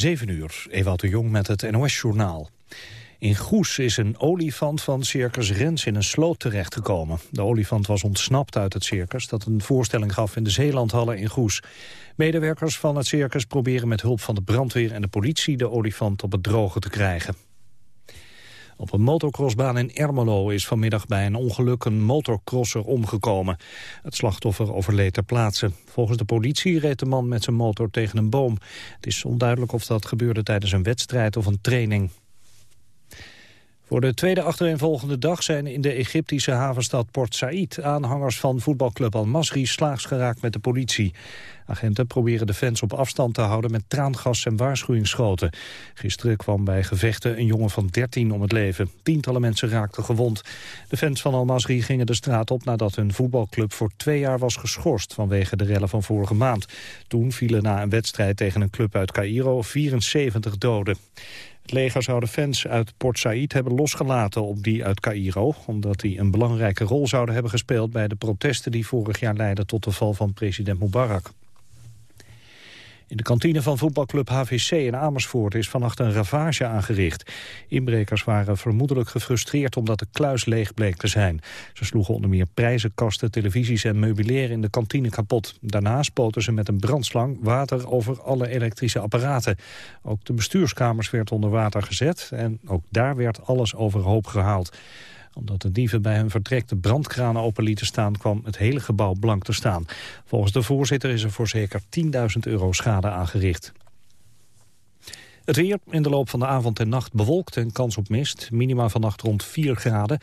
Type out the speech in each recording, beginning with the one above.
7 uur, Ewout de Jong met het NOS-journaal. In Goes is een olifant van Circus Rens in een sloot terechtgekomen. De olifant was ontsnapt uit het circus dat een voorstelling gaf in de Zeelandhallen in Goes. Medewerkers van het circus proberen met hulp van de brandweer en de politie de olifant op het droge te krijgen. Op een motocrossbaan in Ermelo is vanmiddag bij een ongeluk een motocrosser omgekomen. Het slachtoffer overleed ter plaatse. Volgens de politie reed de man met zijn motor tegen een boom. Het is onduidelijk of dat gebeurde tijdens een wedstrijd of een training. Voor de tweede achtereenvolgende dag zijn in de Egyptische havenstad Port Said aanhangers van voetbalclub Al-Masri slaags geraakt met de politie. Agenten proberen de fans op afstand te houden met traangas en waarschuwingsschoten. Gisteren kwam bij gevechten een jongen van 13 om het leven. Tientallen mensen raakten gewond. De fans van Al-Masri gingen de straat op nadat hun voetbalclub voor twee jaar was geschorst vanwege de rellen van vorige maand. Toen vielen na een wedstrijd tegen een club uit Cairo 74 doden. Het leger zou de fans uit Port Said hebben losgelaten op die uit Cairo... omdat die een belangrijke rol zouden hebben gespeeld... bij de protesten die vorig jaar leidden tot de val van president Mubarak. In de kantine van voetbalclub HVC in Amersfoort is vannacht een ravage aangericht. Inbrekers waren vermoedelijk gefrustreerd omdat de kluis leeg bleek te zijn. Ze sloegen onder meer prijzenkasten, televisies en meubilair in de kantine kapot. Daarna spoten ze met een brandslang water over alle elektrische apparaten. Ook de bestuurskamers werd onder water gezet en ook daar werd alles overhoop gehaald omdat de dieven bij hun vertrek de brandkranen open lieten staan... kwam het hele gebouw blank te staan. Volgens de voorzitter is er voor zeker 10.000 euro schade aangericht. Het weer in de loop van de avond en nacht bewolkt en kans op mist. Minima vannacht rond 4 graden.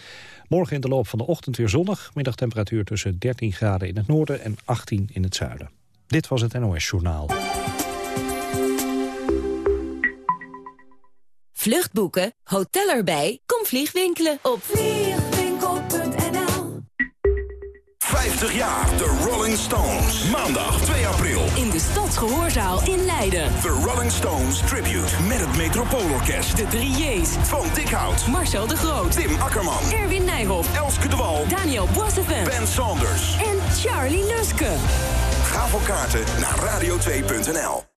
Morgen in de loop van de ochtend weer zonnig. Middagtemperatuur tussen 13 graden in het noorden en 18 in het zuiden. Dit was het NOS Journaal. Vluchtboeken, hotel erbij, kom vliegwinkelen op vliegwinkel.nl 50 jaar The Rolling Stones. Maandag 2 april. In de Stadsgehoorzaal in Leiden. The Rolling Stones Tribute met het Metropoolorkest. De drie J's. Van Dikhout. Marcel de Groot. Tim Akkerman. Erwin Nijhoff. Elske de Wal. Daniel Boissevin. Ben Saunders. En Charlie Luske. Ga voor kaarten naar radio2.nl.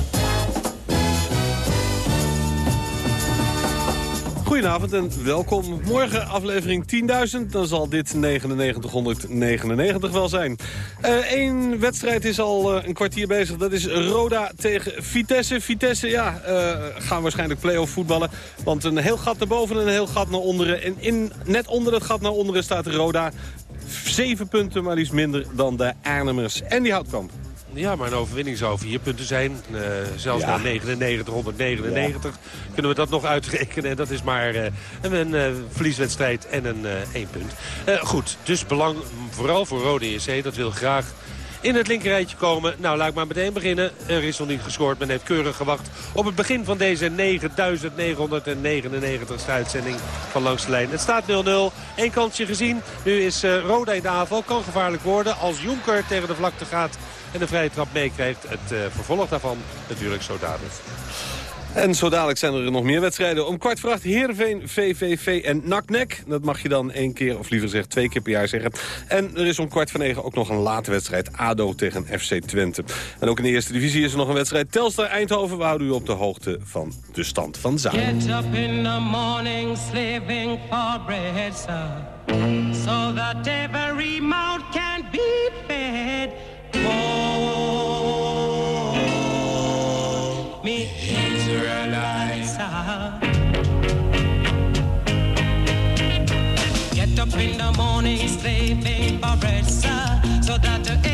Goedenavond en welkom. Morgen aflevering 10.000. Dan zal dit 9999 wel zijn. Eén wedstrijd is al uh, een kwartier bezig. Dat is Roda tegen Vitesse. Vitesse, ja, uh, gaan waarschijnlijk play-off voetballen. Want een heel gat naar boven en een heel gat naar onderen. En in, net onder het gat naar onderen staat Roda. Zeven punten, maar liefst minder dan de Arnhemmers. En die Houtkamp. Ja, maar een overwinning zou vier punten zijn. Uh, zelfs ja. naar 99, 199 ja. kunnen we dat nog uitrekenen. En dat is maar uh, een uh, verlieswedstrijd en een één punt. goed, dus belang vooral voor Rode EC. Dat wil graag in het linkerrijtje komen. Nou, laat ik maar meteen beginnen. Er is nog niet gescoord. Men heeft keurig gewacht op het begin van deze 9999 uitzending van Langs de Lijn. Het staat 0-0. Eén kansje gezien. Nu is Roda in de aanval. Kan gevaarlijk worden als Jonker tegen de vlakte gaat en de vrije trap meekrijgt. Het uh, vervolg daarvan natuurlijk zo dadelijk. En zo dadelijk zijn er nog meer wedstrijden. Om kwart voor acht Heerenveen, VVV en NAC-NEC. Dat mag je dan één keer, of liever gezegd twee keer per jaar zeggen. En er is om kwart voor negen ook nog een late wedstrijd. ADO tegen FC Twente. En ook in de eerste divisie is er nog een wedstrijd. Telstar Eindhoven, we houden u op de hoogte van de stand van zaken. Get up in the morning, slaving for bread, sir. So that every mouth can be fed. Me Israelites. Get up in the morning, slaving for bread, sir, so that every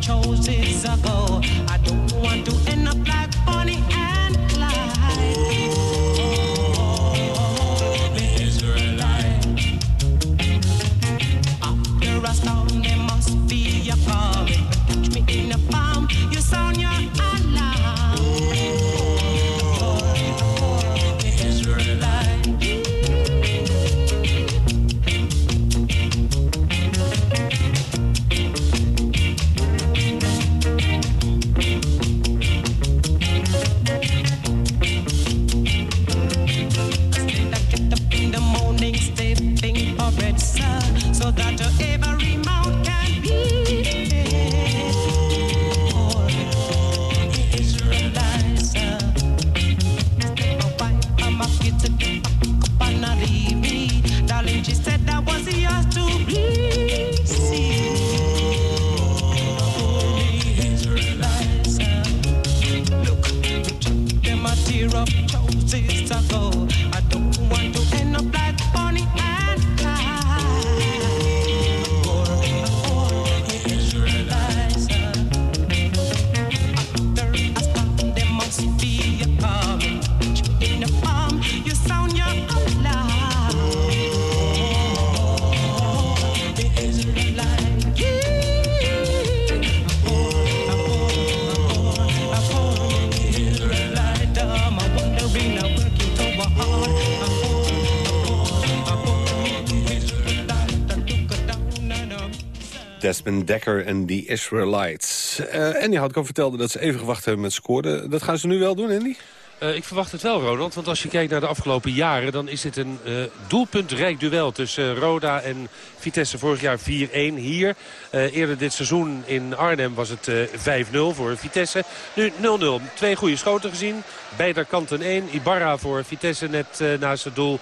choices ago. The Israelites. Uh, Andy Houtkamp vertelde dat ze even gewacht hebben met scoren. Dat gaan ze nu wel doen, Andy? Uh, ik verwacht het wel, Ronald. Want als je kijkt naar de afgelopen jaren... dan is dit een uh, doelpuntrijk duel tussen Roda en Vitesse. Vorig jaar 4-1 hier. Eerder dit seizoen in Arnhem was het 5-0 voor Vitesse. Nu 0-0. Twee goede schoten gezien. Beide kanten 1. Ibarra voor Vitesse net naast het doel.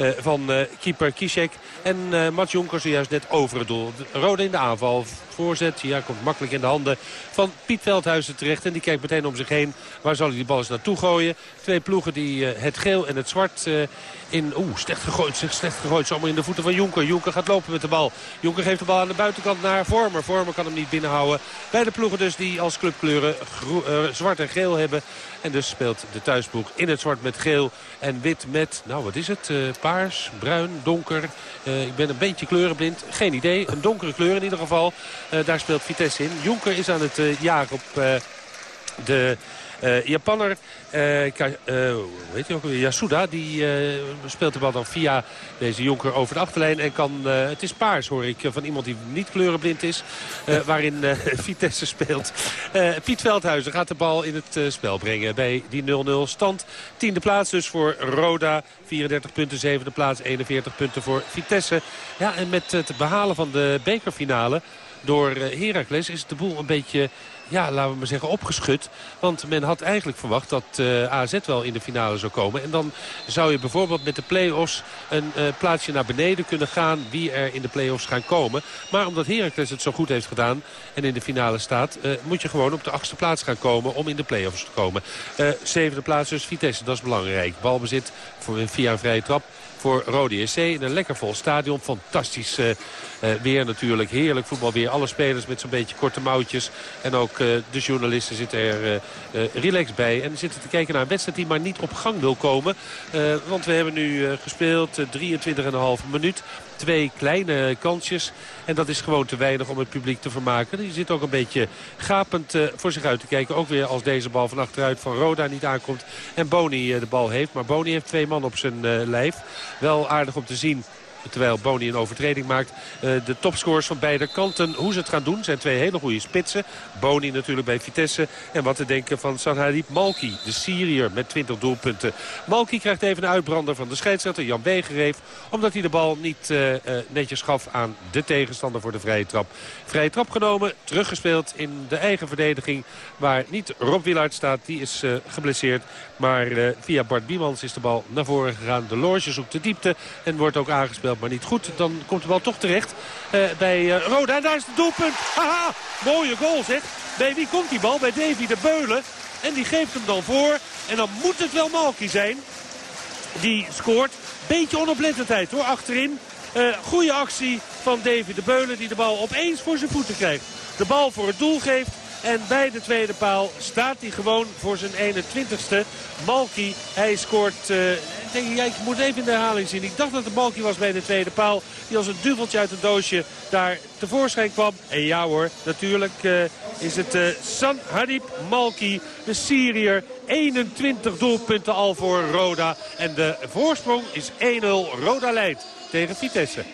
Uh, van uh, keeper Kishek. En uh, Mats Jonker zojuist net over het doel. Rode in de aanval. Voorzet, ja, komt makkelijk in de handen van Piet Veldhuizen terecht. En die kijkt meteen om zich heen. Waar zal hij die bal eens naartoe gooien? Twee ploegen die het geel en het zwart in... Oeh, slecht gegooid, zeg, slecht gegooid. Zomaar in de voeten van Jonker. Jonker gaat lopen met de bal. Jonker geeft de bal aan de buitenkant naar Vormer. Vormer kan hem niet binnenhouden. Beide ploegen dus die als clubkleuren zwart en geel hebben. En dus speelt de thuisploeg in het zwart met geel en wit met, nou wat is het, uh, paars, bruin, donker. Uh, ik ben een beetje kleurenblind, geen idee. Een donkere kleur in ieder geval. Uh, daar speelt Vitesse in. Jonker is aan het jagen op de... Uh, Japanner, uh, uh, hoe heet hij ook weer? Yasuda, die speelt de bal dan via deze jonker over de achterlijn. En kan, het is paars hoor ik, van iemand die niet kleurenblind is. waarin Vitesse speelt. Piet Veldhuizen gaat de bal in het spel brengen bij die 0-0 stand. Tiende plaats dus voor Roda. 34 punten, zevende plaats, 41 punten voor Vitesse. Ja, en met het behalen van de bekerfinale door Heracles is de boel een beetje ja, laten we maar zeggen, opgeschud. Want men had eigenlijk verwacht dat uh, AZ wel in de finale zou komen. En dan zou je bijvoorbeeld met de play-offs een uh, plaatsje naar beneden kunnen gaan... wie er in de play-offs gaan komen. Maar omdat Heracles het zo goed heeft gedaan en in de finale staat... Uh, moet je gewoon op de achtste plaats gaan komen om in de play-offs te komen. zevende plaats dus Vitesse, dat is belangrijk. Balbezit voor, via een vrije trap voor Rode SC. In een lekker vol stadion. Fantastisch uh, uh, weer natuurlijk. Heerlijk voetbal weer. Alle spelers met zo'n beetje korte mouwtjes. En ook uh, de journalisten zitten er relaxed bij. En zitten te kijken naar een wedstrijd die maar niet op gang wil komen. want we hebben nu gespeeld 23,5 minuut. Twee kleine kansjes. En dat is gewoon te weinig om het publiek te vermaken. Die zit ook een beetje gapend uh, voor zich uit te kijken. Ook weer als deze bal van achteruit van Roda niet aankomt. En Boni uh, de bal heeft. Maar Boni heeft twee man op zijn uh, lijf. Wel aardig om te zien terwijl Boni een overtreding maakt. Uh, de topscorers van beide kanten, hoe ze het gaan doen, zijn twee hele goede spitsen. Boni natuurlijk bij Vitesse. En wat te denken van Sanharib Malki, de Syriër met 20 doelpunten. Malki krijgt even een uitbrander van de scheidsrechter Jan Wegereef. Omdat hij de bal niet uh, uh, netjes gaf aan de tegenstander voor de vrije trap. Vrije trap genomen, teruggespeeld in de eigen verdediging. Waar niet Rob Willaert staat, die is geblesseerd. Maar via Bart Biemans is de bal naar voren gegaan. De Loge zoekt de diepte en wordt ook aangespeeld, maar niet goed. Dan komt de bal toch terecht uh, bij uh, Roda. En daar is het doelpunt. Haha, mooie goal zeg. Bij wie komt die bal? Bij Davy de Beulen. En die geeft hem dan voor. En dan moet het wel Malky zijn. Die scoort. Beetje onoplettendheid hoor, achterin. Uh, goede actie van Davy de Beulen die de bal opeens voor zijn voeten krijgt. De bal voor het doel geeft en bij de tweede paal staat hij gewoon voor zijn 21ste. Malky, hij scoort... eh, ik moet even in de herhaling zien. Ik dacht dat het Malky was bij de tweede paal. Die als een duveltje uit een doosje daar tevoorschijn kwam. En ja hoor, natuurlijk eh, is het eh, San Hadib Malky, de Syriër. 21 doelpunten al voor Roda. En de voorsprong is 1-0. Roda leidt tegen Vitesse.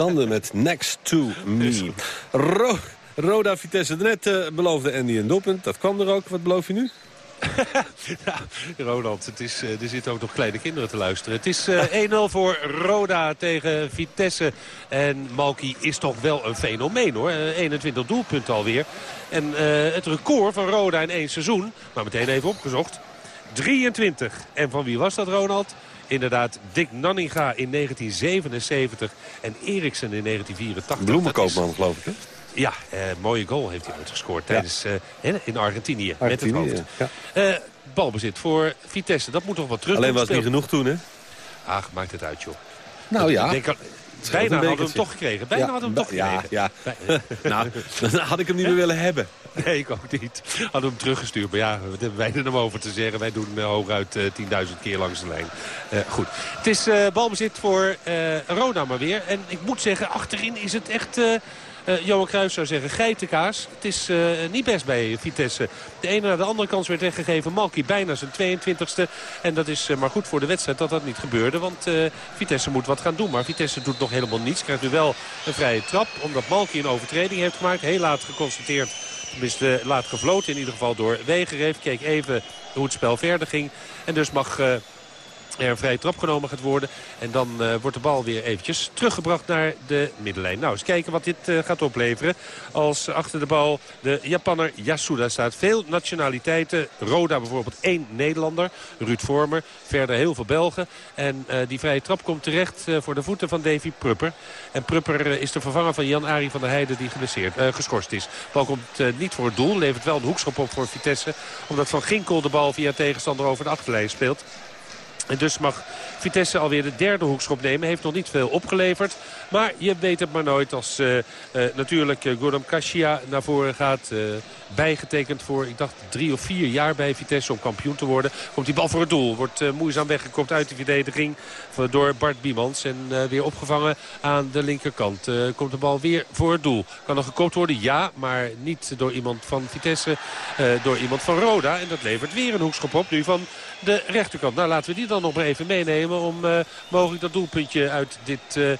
Emily Sande met Next to Me. Ro Roda Vitesse. Net eh, beloofde Andy een doelpunt. Dat kwam er ook. Wat beloof je nu? Ja, Ronald, het is, eh, er zitten ook nog kleine kinderen te luisteren. Het is eh, 1-0 voor Roda tegen Vitesse. En Malky is toch wel een fenomeen hoor. Eh, 21 doelpunten alweer. En eh, het record van Roda in één seizoen, maar meteen even opgezocht. 23. En van wie was dat Ronald? Inderdaad, Dick Nanninga in 1977 en Eriksen in 1984. Bloemenkoopman, geloof ik. Hè? Ja, eh, mooie goal heeft hij uitgescoord tijdens, eh, in Argentinië, met het hoofd. ja. Eh, balbezit voor Vitesse, dat moet toch wat terug. Alleen was het niet genoeg toen, hè? Ach, maakt het uit, joh. Nou ja. Denk bijna hadden we hem toch gekregen. Bijna Ja, hadden we hem toch ja, gekregen. ja. nou, dan had ik hem niet meer willen hebben. Nee, ik ook niet. Hadden hem teruggestuurd. Maar ja, wat hebben wij er nou over te zeggen? Wij doen hooguit uh, 10.000 keer langs de lijn. Uh, goed. Het is uh, balbezit voor Roda maar weer. En ik moet zeggen, achterin is het echt... Eh, Johan Cruijff zou zeggen geitenkaas. Het is eh, niet best bij Vitesse. De ene naar de andere kans werd weggegeven. Malky bijna zijn 22e. En dat is eh, maar goed voor de wedstrijd dat dat niet gebeurde. Want eh, Vitesse moet wat gaan doen. Maar Vitesse doet nog helemaal niets. Krijgt nu wel een vrije trap. Omdat Malky een overtreding heeft gemaakt. Heel laat geconstateerd. Tenminste laat gefloten in ieder geval door Wegereef. Keek even hoe het spel verder ging. En dus mag... er een vrije trap genomen gaat worden. En dan eh, wordt de bal weer eventjes teruggebracht naar de middenlijn. Nou, eens kijken wat dit eh, gaat opleveren. Als achter de bal de Japanner Yasuda staat. Veel nationaliteiten. Roda bijvoorbeeld één Nederlander. Ruud Vormer. Verder heel veel Belgen. En eh, die vrije trap komt terecht voor de voeten van Davy Prupper. En Prupper is de vervanger van Jan-Arie van der Heijden die geblesseerd, geschorst is. De bal komt niet voor het doel. Levert wel een hoekschop op voor Vitesse. Omdat Van Ginkel de bal via tegenstander over de achterlijn speelt. En dus mag Vitesse alweer de derde hoekschop nemen. Heeft nog niet veel opgeleverd. Maar je weet het maar nooit als eh, eh, natuurlijk uh, Gordon Kashia naar voren gaat. eh, bijgetekend voor, ik dacht, drie of vier jaar bij Vitesse om kampioen te worden. Komt die bal voor het doel. Wordt eh, moeizaam weggekopt uit de verdediging door Bart Biemans. En eh, weer opgevangen aan de linkerkant. Eh, komt de bal weer voor het doel. Kan er gekoopt worden? Ja, maar niet door iemand van Vitesse. eh, door iemand van Roda. En dat levert weer een hoekschop op nu van de rechterkant. Nou, laten we die dan nog maar even meenemen om eh, mogelijk dat doelpuntje uit dit eh,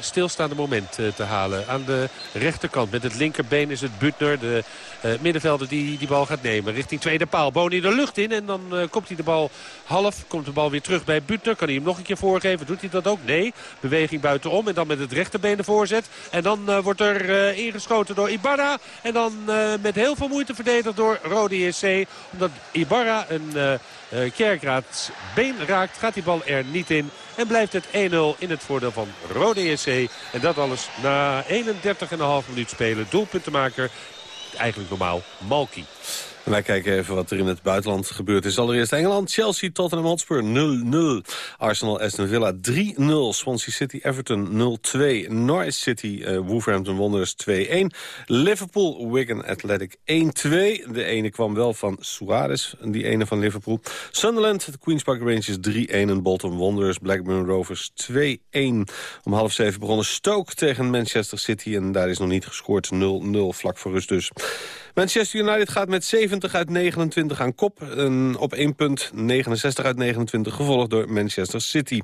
stilstaande moment eh, te halen. Aan de rechterkant met het linkerbeen is het Butner, de eh, middenvelder die die bal gaat nemen. Richting tweede paal. Boni de lucht in en dan eh, komt hij de bal half. Komt de bal weer terug bij Butner. Kan hij hem nog een keer voorgeven? Doet hij dat ook? Nee. Beweging buitenom en dan met het rechterbeen de voorzet. En dan eh, wordt er eh, ingeschoten door Ibarra. En dan eh, met heel veel moeite verdedigd door Rode JC. Omdat Ibarra een... eh, eh, Kerkraads been raakt, gaat die bal er niet in. En blijft het 1-0 in het voordeel van Rode JC. En dat alles na 31,5 minuut spelen. Doelpuntenmaker, eigenlijk normaal, Malky. Wij kijken even wat er in het buitenland gebeurd is. Allereerst Engeland, Chelsea, Tottenham Hotspur 0-0. Arsenal, Aston Villa 3-0. Swansea City, Everton 0-2. Norwich City, eh, Wolverhampton Wanderers 2-1. Liverpool, Wigan Athletic 1-2. De ene kwam wel van Suarez, die ene van Liverpool. Sunderland, de Queen's Park Rangers 3-1. En Bolton Wanderers, Blackburn Rovers 2-1. Om half zeven begonnen Stoke tegen Manchester City. En daar is nog niet gescoord 0-0, vlak voor rust dus. Manchester United gaat met 70 uit 29 aan kop. En op 1 punt 69 uit 29, gevolgd door Manchester City.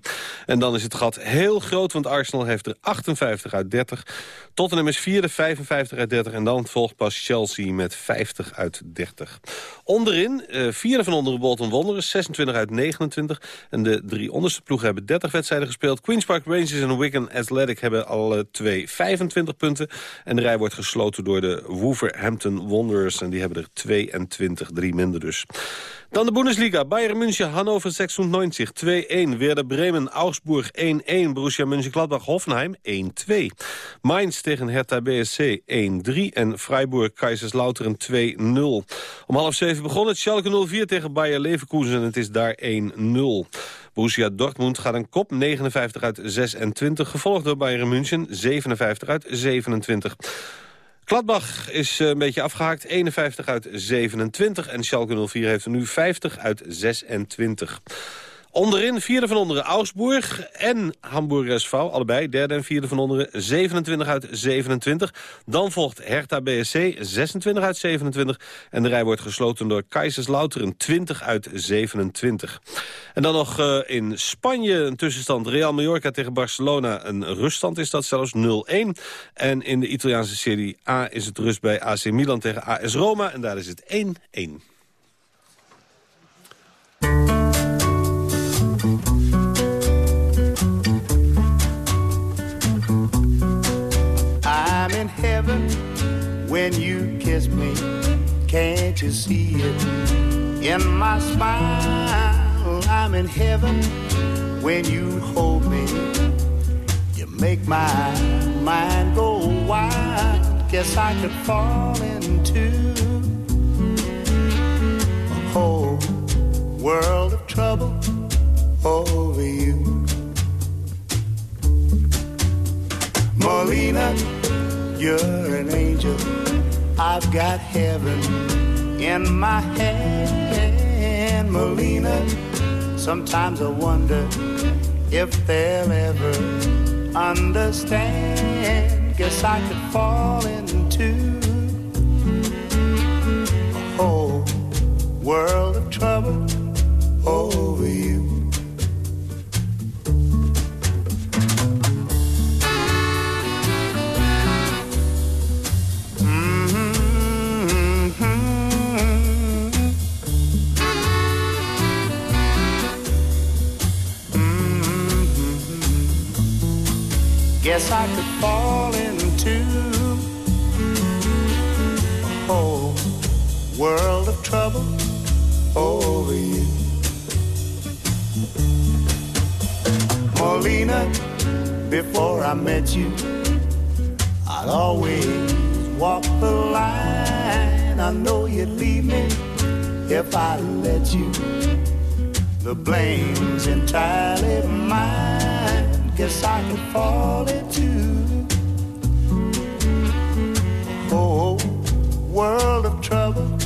En dan is het gat heel groot, want Arsenal heeft er 58 uit 30. Tottenham is vierde, 55 uit 30. En dan volgt pas Chelsea met 50 uit 30. Onderin, eh, vierde van onderen Bolton Wanderers, 26 uit 29. En de drie onderste ploegen hebben 30 wedstrijden gespeeld. Queen's Park Rangers en Wigan Athletic hebben alle twee 25 punten. En de rij wordt gesloten door de Wolverhampton Wanderers. En die hebben er 22, drie minder dus. Dan de Bundesliga. Bayern München, Hannover 96, 2-1. Werder Bremen, Augsburg 1-1. Borussia Mönchengladbach, Hoffenheim 1-2. Mainz tegen Hertha BSC 1-3. En Freiburg, Kaiserslautern 2-0. Om half zeven begon het Schalke 04 tegen Bayer Leverkusen. En het is daar 1-0. Borussia Dortmund gaat een kop, 59 uit 26. Gevolgd door Bayern München, 57 uit 27. Gladbach is eh, een beetje afgehaakt, 51 uit 27. En Schalke 04 heeft er nu 50 uit 26. Onderin, vierde van onderen Augsburg en Hamburg SV. Allebei, derde en vierde van onderen, 27 uit 27. Dan volgt Hertha BSC, 26 uit 27. En de rij wordt gesloten door Kaiserslautern, 20 uit 27. En dan nog uh, in Spanje een tussenstand. Real Mallorca tegen Barcelona. Een ruststand is dat zelfs 0-1. En in de Italiaanse Serie A is het rust bij AC Milan tegen AS Roma. En daar is het 1-1. When you kiss me. Can't you see it in my smile? I'm in heaven when you hold me. You make my mind go wild. Guess I could fall into a whole world of trouble over you. Molina, you're an angel. I've got heaven in my hand. Molina, sometimes I wonder if they'll ever understand. guess I could fall into a whole world of trouble over you. Guess I could fall into a whole world of trouble over you. Molina, before I met you, I'd always walk the line. I know you'd leave me if I let you. The blame's entirely mine. Guess I could fall into a oh, whole world of trouble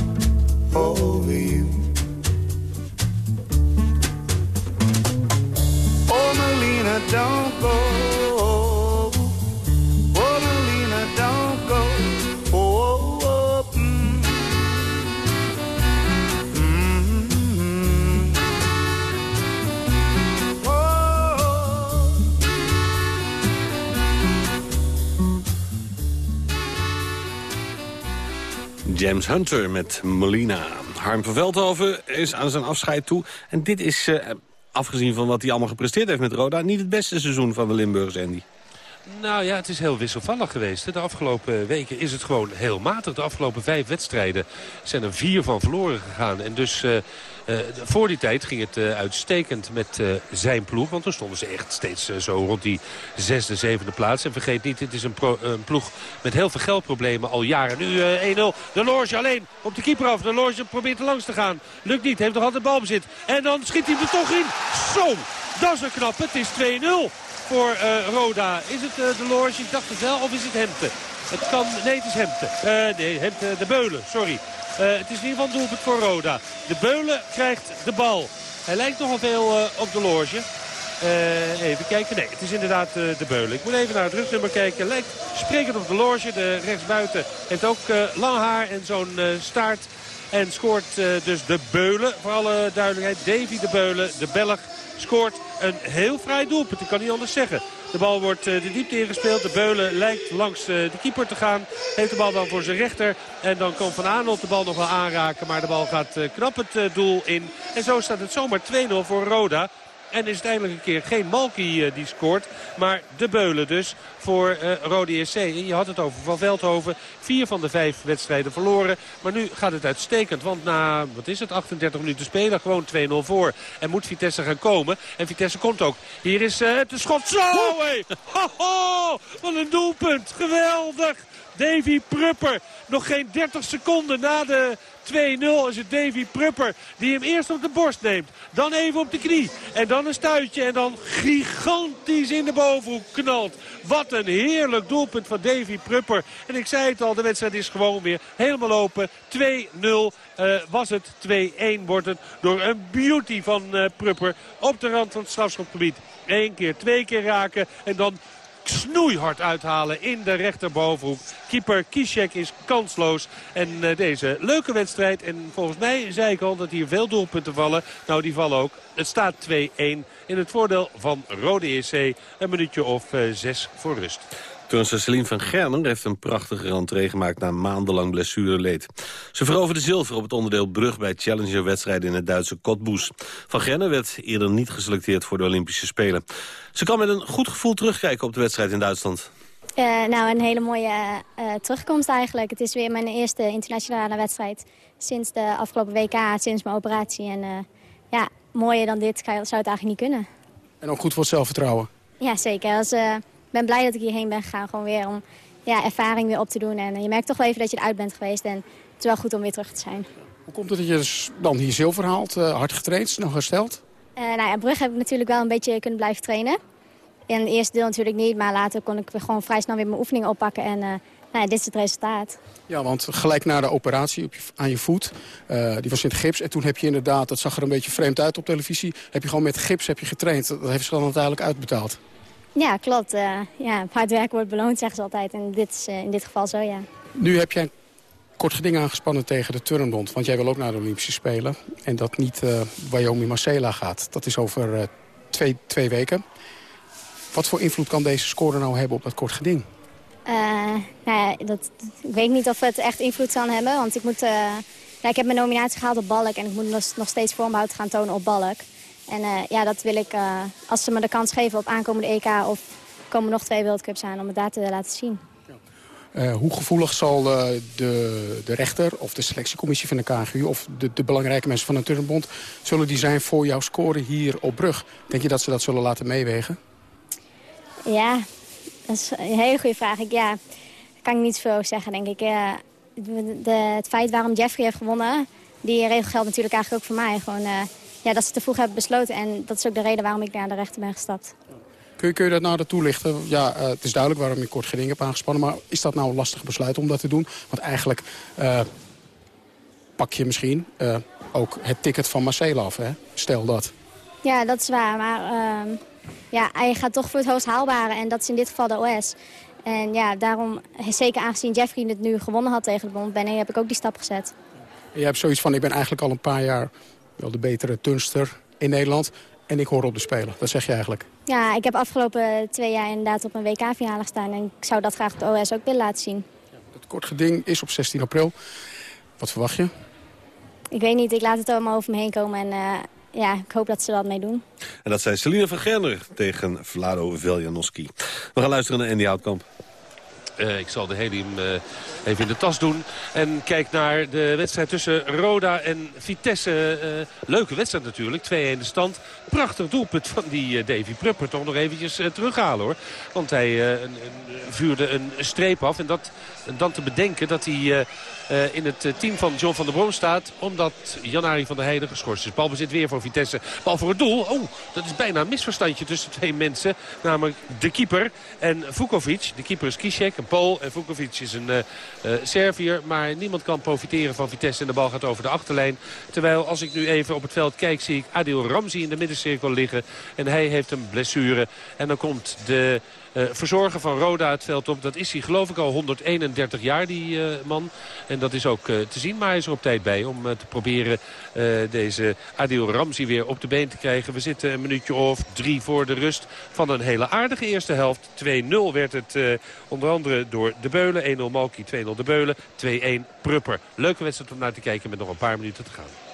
over you. Oh, Melina, don't go. James Hunter met Molina. Harm van Veldhoven is aan zijn afscheid toe. En dit is, eh, afgezien van wat hij allemaal gepresteerd heeft met Roda... niet het beste seizoen van de Limburgers, Andy. Nou ja, het is heel wisselvallig geweest. De afgelopen weken is het gewoon heel matig. De afgelopen vijf wedstrijden zijn er vier van verloren gegaan. En dus eh, eh, voor die tijd ging het eh, uitstekend met eh, zijn ploeg. Want toen stonden ze echt steeds zo rond die zesde, zevende plaats. En vergeet niet, het is een, ploeg met heel veel geldproblemen al jaren. Nu eh, 1-0. De Loge alleen op de keeper af. De Loge probeert er langs te gaan. Lukt niet, heeft nog altijd balbezit. En dan schiet hij er toch in. Zo, dat is een knap. Het is 2-0 voor Roda. Is het de Loge? Ik dacht het wel. Of is het Hemte? Het kan... Nee, het is Hemte. Nee, Hemte, de Beulen. Sorry. Eh, het is in ieder geval een doelpunt voor Roda. De Beulen krijgt de bal. Hij lijkt nogal veel eh, op de Loge. Eh, even kijken. Nee, het is inderdaad de Beulen. Ik moet even naar het rugnummer kijken. Lijkt sprekend op de Loge. De rechtsbuiten heeft ook lang haar en zo'n staart. En scoort dus de Beulen. Voor alle duidelijkheid. Davy de Beulen, de Belg, scoort een heel vrij doelpunt. Ik kan niet anders zeggen. De bal wordt eh, de diepte ingespeeld. De Beulen lijkt langs eh, de keeper te gaan. Heeft de bal dan voor zijn rechter. En dan kan Van Aanholt de bal nog wel aanraken. Maar de bal gaat eh, knap het doel in. En zo staat het zomaar 2-0 voor Roda. En is het eindelijk een keer geen Malky eh, die scoort. Maar de Beulen dus voor eh Rode SC. En je had het over Van Veldhoven. Vier van de vijf wedstrijden verloren. Maar nu gaat het uitstekend. Want na, wat is het, 38 minuten spelen gewoon 2-0 voor. En moet Vitesse gaan komen. En Vitesse komt ook. Hier is eh, het schot. Zo, hé. Ho, ho, wat een doelpunt. Geweldig. Davy Prupper. Nog geen 30 seconden na de 2-0 is het Davy Prupper die hem eerst op de borst neemt. Dan even op de knie. En dan een stuitje. En dan gigantisch in de bovenhoek knalt. Wat een heerlijk doelpunt van Davy Prupper. En ik zei het al, de wedstrijd is gewoon weer helemaal open. 2-0 eh, was het. 2-1 wordt het door een beauty van eh, Prupper op de rand van het strafschopgebied. Eén keer, twee keer raken en dan snoeihard uithalen in de rechterbovenhoek. Keeper Kishek is kansloos. En eh, deze leuke wedstrijd. En volgens mij zei ik al dat hier veel doelpunten vallen. Nou, die vallen ook. Het staat 2-1 in het voordeel van Rode EC. Een minuutje of eh, zes voor rust. Turnster Celine van Germen heeft een prachtige rentree gemaakt na maandenlang blessureleed. Ze veroverde zilver op het onderdeel brug bij Challenger-wedstrijden in het Duitse Cottbus. Van Germen werd eerder niet geselecteerd voor de Olympische Spelen. Ze kan met een goed gevoel terugkijken op de wedstrijd in Duitsland. Eh, nou, een hele mooie eh, terugkomst eigenlijk. Het is weer mijn eerste internationale wedstrijd sinds de afgelopen WK, sinds mijn operatie. En eh, ja, mooier dan dit kan- zou het eigenlijk niet kunnen. En ook goed voor het zelfvertrouwen. Ja, zeker. Als, eh, ben blij dat ik hierheen ben gegaan, gewoon weer om ja, ervaring weer op te doen. En eh, je merkt toch wel even dat je eruit bent geweest en het is wel goed om weer terug te zijn. Hoe komt het dat je dus dan hier zilver haalt? eh, hard getraind, snel hersteld? Eh nou ja, Brugge heb ik natuurlijk wel een beetje kunnen blijven trainen. In het eerste deel natuurlijk niet, maar later kon ik gewoon vrij snel weer mijn oefeningen oppakken. En nou ja, dit is het resultaat. Ja, want gelijk na de operatie op je, aan je voet, die was in het gips. En toen heb je inderdaad, dat zag er een beetje vreemd uit op televisie... heb je gewoon met gips heb je getraind. Dat heeft zich dan uiteindelijk uitbetaald. Ja, klopt. Eh, ja, hard werk wordt beloond, zeggen ze altijd. En dit is eh, in dit geval zo, ja. Nu heb jij een kort geding aangespannen tegen de Turnbond. Want jij wil ook naar de Olympische Spelen. En dat niet uh, Wyoming Marcela gaat. Dat is over twee, twee weken. Wat voor invloed kan deze score nou hebben op dat kort geding? nou ja, dat, ik weet niet of het echt invloed kan hebben. Want ik, moet, ja, ik heb mijn nominatie gehaald op balk. En ik moet nog steeds vormbehoud gaan tonen op balk. En uh, ja, dat wil ik, uh, als ze me de kans geven op aankomende EK... of komen nog twee World aan om het daar te laten zien. Uh, hoe gevoelig zal de, de rechter of de selectiecommissie van de KGU... of de, de belangrijke mensen van de Turnbond... zullen die zijn voor jouw score hier op brug? Denk je dat ze dat zullen laten meewegen? Ja, dat is een hele goede vraag. Ik, ja, daar kan ik niet veel over zeggen, denk ik. De, het feit waarom Jeffrey heeft gewonnen... die regel geldt natuurlijk eigenlijk ook voor mij. Gewoon ja, dat ze te vroeg hebben besloten. En dat is ook de reden waarom ik naar de rechter ben gestapt. Kun je, kun je dat nou toelichten? Ja, uh, het is duidelijk waarom je kort geding hebt aangespannen. Maar is dat nou een lastig besluit om dat te doen? Want eigenlijk uh, pak je misschien uh, ook het ticket van Marcelo af, hè? Stel dat. Ja, dat is waar. Maar ehm, ja, hij gaat toch voor het hoogst haalbare. En dat is in dit geval de OS. En ja, daarom, zeker aangezien Jeffrey het nu gewonnen had tegen de bond... ben ik, heb ik ook die stap gezet. je hebt zoiets van, ik ben eigenlijk al een paar jaar wel de betere tunster in Nederland. En ik hoor op de Spelen. Dat zeg je eigenlijk. Ja, ik heb afgelopen twee jaar inderdaad op een WK-finale gestaan. En ik zou dat graag op de OS ook willen laten zien. Het kort geding is op 16 april. Wat verwacht je? Ik weet niet. Ik laat het allemaal over me heen komen. En uh, ja, ik hoop dat ze dat mee doen. En dat zei Celine van Gerner tegen Vlado Veljanowski. We gaan luisteren naar Andy Houtkamp. Uh, ik zal de helium uh, even in de tas doen. En kijk naar de wedstrijd tussen Roda en Vitesse. Uh, leuke wedstrijd natuurlijk. 2-1 de stand. Prachtig doelpunt van die Davy Prupper. Toch nog eventjes terughalen hoor. Want hij vuurde een streep af. En dat, dan te bedenken dat hij uh, in het team van John van der Brom staat. Omdat Janari van der Heijden geschorst is. Balbezit weer voor Vitesse. Bal voor het doel. Oh, dat is bijna een misverstandje tussen twee mensen. Namelijk de keeper en Vukovic. De keeper is Kishek, een Pool. En Vukovic is een uh, Serviër. Maar niemand kan profiteren van Vitesse. En de bal gaat over de achterlijn. Terwijl als ik nu even op het veld kijk zie ik Adil Ramzi in de middencirkel liggen. En hij heeft een blessure. En dan komt de verzorger van Roda het veld op. Dat is hij geloof ik al 131 jaar, die uh, man. En dat is ook uh, te zien, maar hij is er op tijd bij om te proberen deze Adil Ramzi weer op de been te krijgen. We zitten een minuutje of drie voor de rust van een hele aardige eerste helft. 2-0 werd het onder andere door De Beulen. 1-0 Malki, 2-0 De Beulen, 2-1 Prupper. Leuke wedstrijd om naar te kijken met nog een paar minuten te gaan.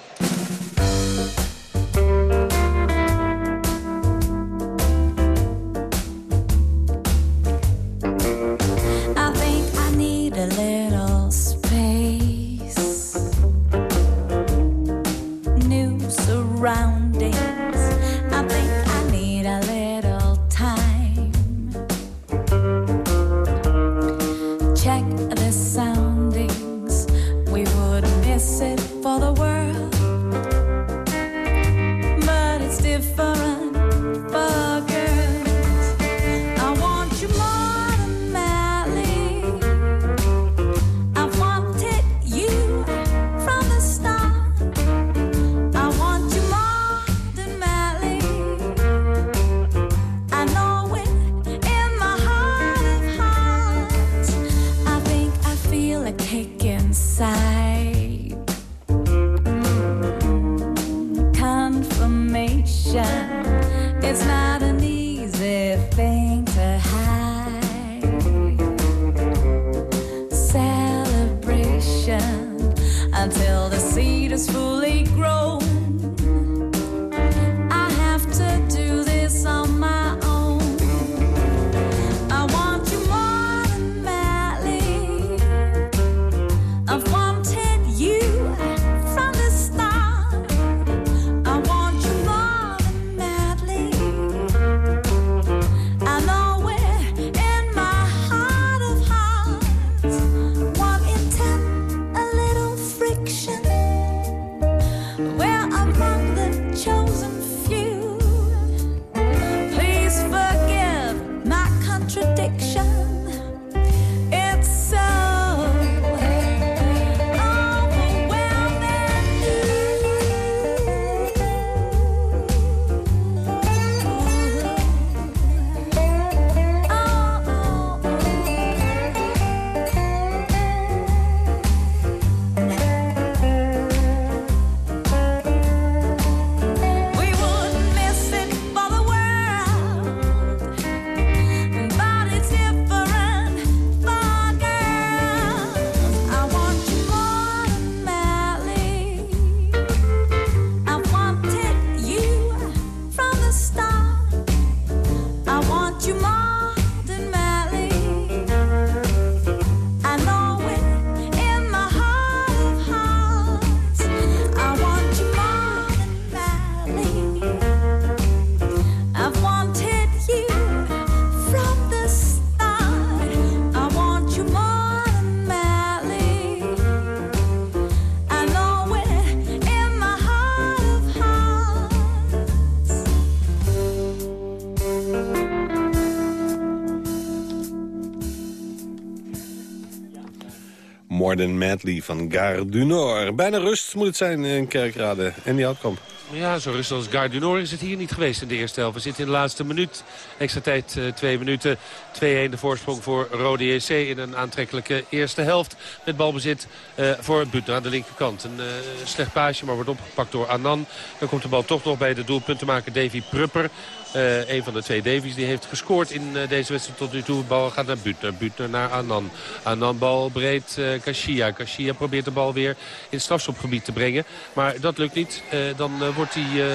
More Than Madly van Gare du Nord. Bijna rust moet het zijn in Kerkrade. En die Houtkamp. Ja, zo rustig als Gare du Nord is het hier niet geweest in de eerste helft. We zitten in de laatste minuut. Extra tijd, eh, twee minuten. 2-1 de voorsprong voor Rode JC in een aantrekkelijke eerste helft. Met balbezit eh, voor Butner aan de linkerkant. Een eh, slecht paasje, maar wordt opgepakt door Anan. Dan komt de bal toch nog bij de doelpuntenmaker Davy Prupper. Eh, een van de twee Davies die heeft gescoord in eh, deze wedstrijd tot nu toe. Bal gaat naar Butner. Butner naar Anan. Anan bal breed uh, Kashia. Kashia probeert de bal weer in strafschopgebied te brengen. Maar dat lukt niet. Dan wordt hij,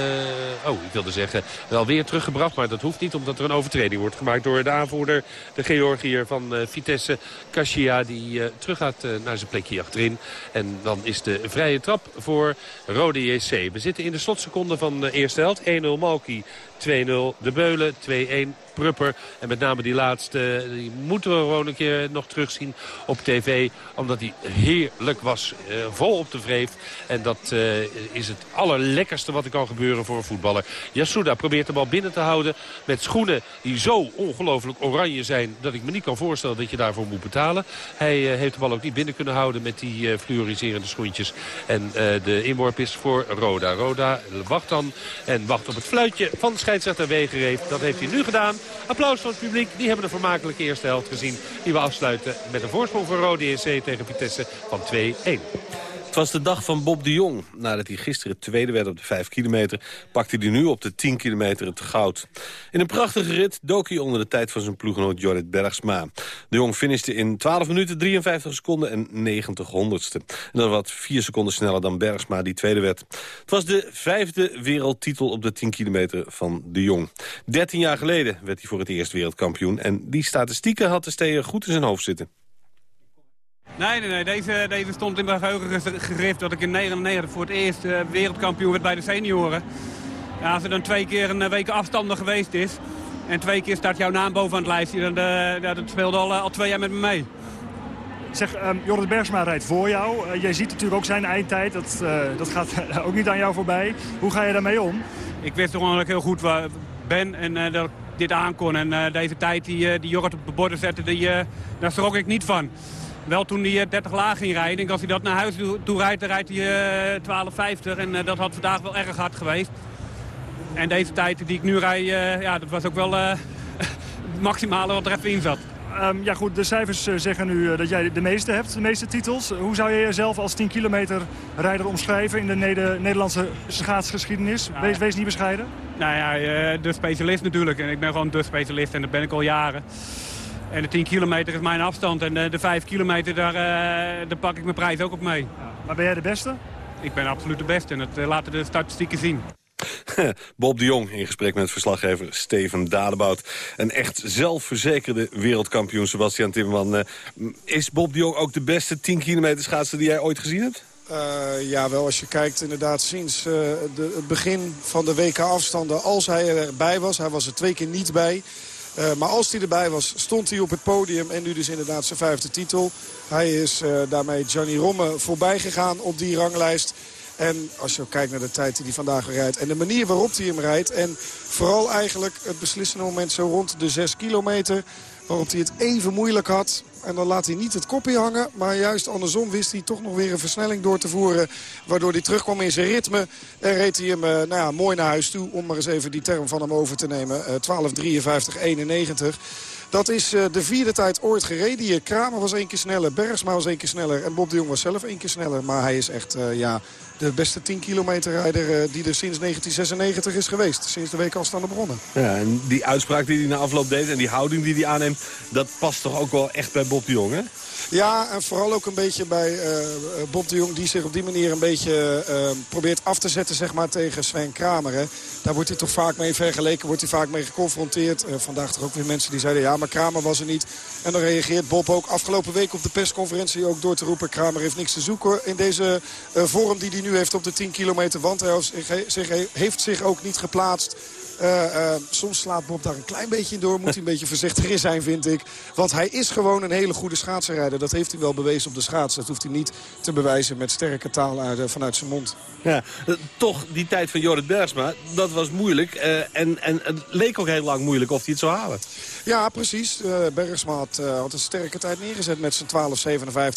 oh ik wilde zeggen, wel weer teruggebracht. Maar dat hoeft niet omdat er een overtreding wordt gemaakt door de aanvoerder. De Georgiër van Vitesse. Kashia die terug gaat naar zijn plekje achterin. En dan is de vrije trap voor Rode JC. We zitten in de slotseconde van de eerste helft. 1-0 Malki. 2-0. De Beulen, 2-1 En met name die laatste, die moeten we gewoon een keer nog terugzien op tv. Omdat hij heerlijk was, eh, vol op de vreef. En dat eh, is het allerlekkerste wat er kan gebeuren voor een voetballer. Yasuda probeert de bal binnen te houden met schoenen die zo ongelooflijk oranje zijn... dat ik me niet kan voorstellen dat je daarvoor moet betalen. Hij eh, heeft de bal ook niet binnen kunnen houden met die fluoriserende schoentjes. En de inworp is voor Roda. Roda wacht dan en wacht op het fluitje van scheidsrechter Wegereef. Dat heeft hij nu gedaan. Applaus van het publiek. Die hebben de vermakelijke eerste helft gezien. Die we afsluiten met een voorsprong voor Rode EC tegen Vitesse van 2-1. Het was de dag van Bob de Jong. Nadat hij gisteren tweede werd op de 5 kilometer... pakte hij nu op de 10 kilometer het goud. In een prachtige rit dook hij onder de tijd van zijn ploeggenoot Jorrit Bergsma. De Jong finishte in 12 minuten 53 seconden en 90 honderdste. En dat was 4 seconden sneller dan Bergsma, die tweede werd. Het was de vijfde wereldtitel op de 10 kilometer van de Jong. 13 jaar geleden werd hij voor het eerst wereldkampioen... en die statistieken had de Steer goed in zijn hoofd zitten. Nee, nee, nee. Deze, deze stond in mijn geheugen gegrift dat ik in 99 voor het eerst eh, wereldkampioen werd bij de senioren. Ja, als er dan twee keer een eh, week afstander geweest is en twee keer staat jouw naam bovenaan het lijstje, dan eh, ja, dat speelde al, al twee jaar met me mee. Zeg, um, Joris Bergsma rijdt voor jou. Uh, jij ziet natuurlijk ook zijn eindtijd. Dat, uh, dat gaat ook niet aan jou voorbij. Hoe ga je daarmee om? Ik wist toch dat ik heel goed wa- ben en uh, dat ik dit aankon. En deze tijd die, die Jorrit op de borden zette, die, daar schrok ik niet van. Wel toen hij 30 laag ging rijden. Ik denk als hij dat naar huis toe, rijdt, dan rijdt hij uh, 12,50. En uh, dat had vandaag wel erg hard geweest. En deze tijd die ik nu rijd, uh, ja, dat was ook wel het maximale wat er even in zat. Um, ja goed, de cijfers zeggen nu dat jij de meeste hebt, de meeste titels. Hoe zou je jezelf als 10 kilometer rijder omschrijven in de Neder Nederlandse schaatsgeschiedenis? Nou, wees, wees niet bescheiden. Nou ja, de specialist natuurlijk. En ik ben gewoon de specialist en dat ben ik al jaren. En de 10 kilometer is mijn afstand. En de, de 5 kilometer, daar, uh, daar pak ik mijn prijs ook op mee. Ja, maar ben jij de beste? Ik ben absoluut de beste. En dat uh, laten de statistieken zien. Bob de Jong in gesprek met verslaggever Steven Dadebout. Een echt zelfverzekerde wereldkampioen Sebastian Timmerman. Uh, is Bob de Jong ook de beste 10 kilometer schaatser die jij ooit gezien hebt? Uh, ja, wel als je kijkt inderdaad sinds uh, de, het begin van de WK-afstanden. Als hij erbij was, hij was er twee keer niet bij... Uh, maar als hij erbij was, stond hij op het podium. En nu dus inderdaad zijn vijfde titel. Hij is uh, daarmee Gianni Romme voorbij gegaan op die ranglijst. En als je kijkt naar de tijd die hij vandaag rijdt. En de manier waarop hij hem rijdt. En vooral eigenlijk het beslissende moment zo rond de 6 kilometer. Waarop hij het even moeilijk had. En dan laat hij niet het kopje hangen. Maar juist andersom wist hij toch nog weer een versnelling door te voeren. Waardoor hij terugkwam in zijn ritme. En reed hij hem uh, nou ja, mooi naar huis toe. Om maar eens even die term van hem over te nemen. Uh, 12.53.91. Dat is uh, de vierde tijd ooit gereden. Kramer was één keer sneller. Bergsma was één keer sneller. En Bob de Jong was zelf één keer sneller. Maar hij is echt uh, ja, de beste 10 kilometer rijder uh, die er sinds 1996 is geweest. Sinds de week afstanden begonnen. Ja, en die uitspraak die hij na afloop deed en die houding die hij aanneemt... dat past toch ook wel echt bij Bob de Jong, hè? Ja, en vooral ook een beetje bij uh, Bob de Jong... die zich op die manier een beetje uh, probeert af te zetten zeg maar, tegen Sven Kramer. Hè. Daar wordt hij toch vaak mee vergeleken, wordt hij vaak mee geconfronteerd. Vandaag toch ook weer mensen die zeiden... ja, maar Kramer was er niet. En dan reageert Bob ook afgelopen week op de persconferentie... ook door te roepen, Kramer heeft niks te zoeken... in deze vorm die hij nu heeft op de 10 kilometer. Want hij heeft zich ook niet geplaatst Eh, eh, soms slaat Bob daar een klein beetje in door. Moet hij een beetje voorzichtig in zijn, vind ik. Want hij is gewoon een hele goede schaatsenrijder. Dat heeft hij wel bewezen op de schaats. Dat hoeft hij niet te bewijzen met sterke taal uit, vanuit zijn mond. Ja, eh, toch die tijd van Jorrit Bergsma, dat was moeilijk. en, en het leek ook heel lang moeilijk of hij het zou halen. Ja, precies. Bergsma had, had een sterke tijd neergezet met zijn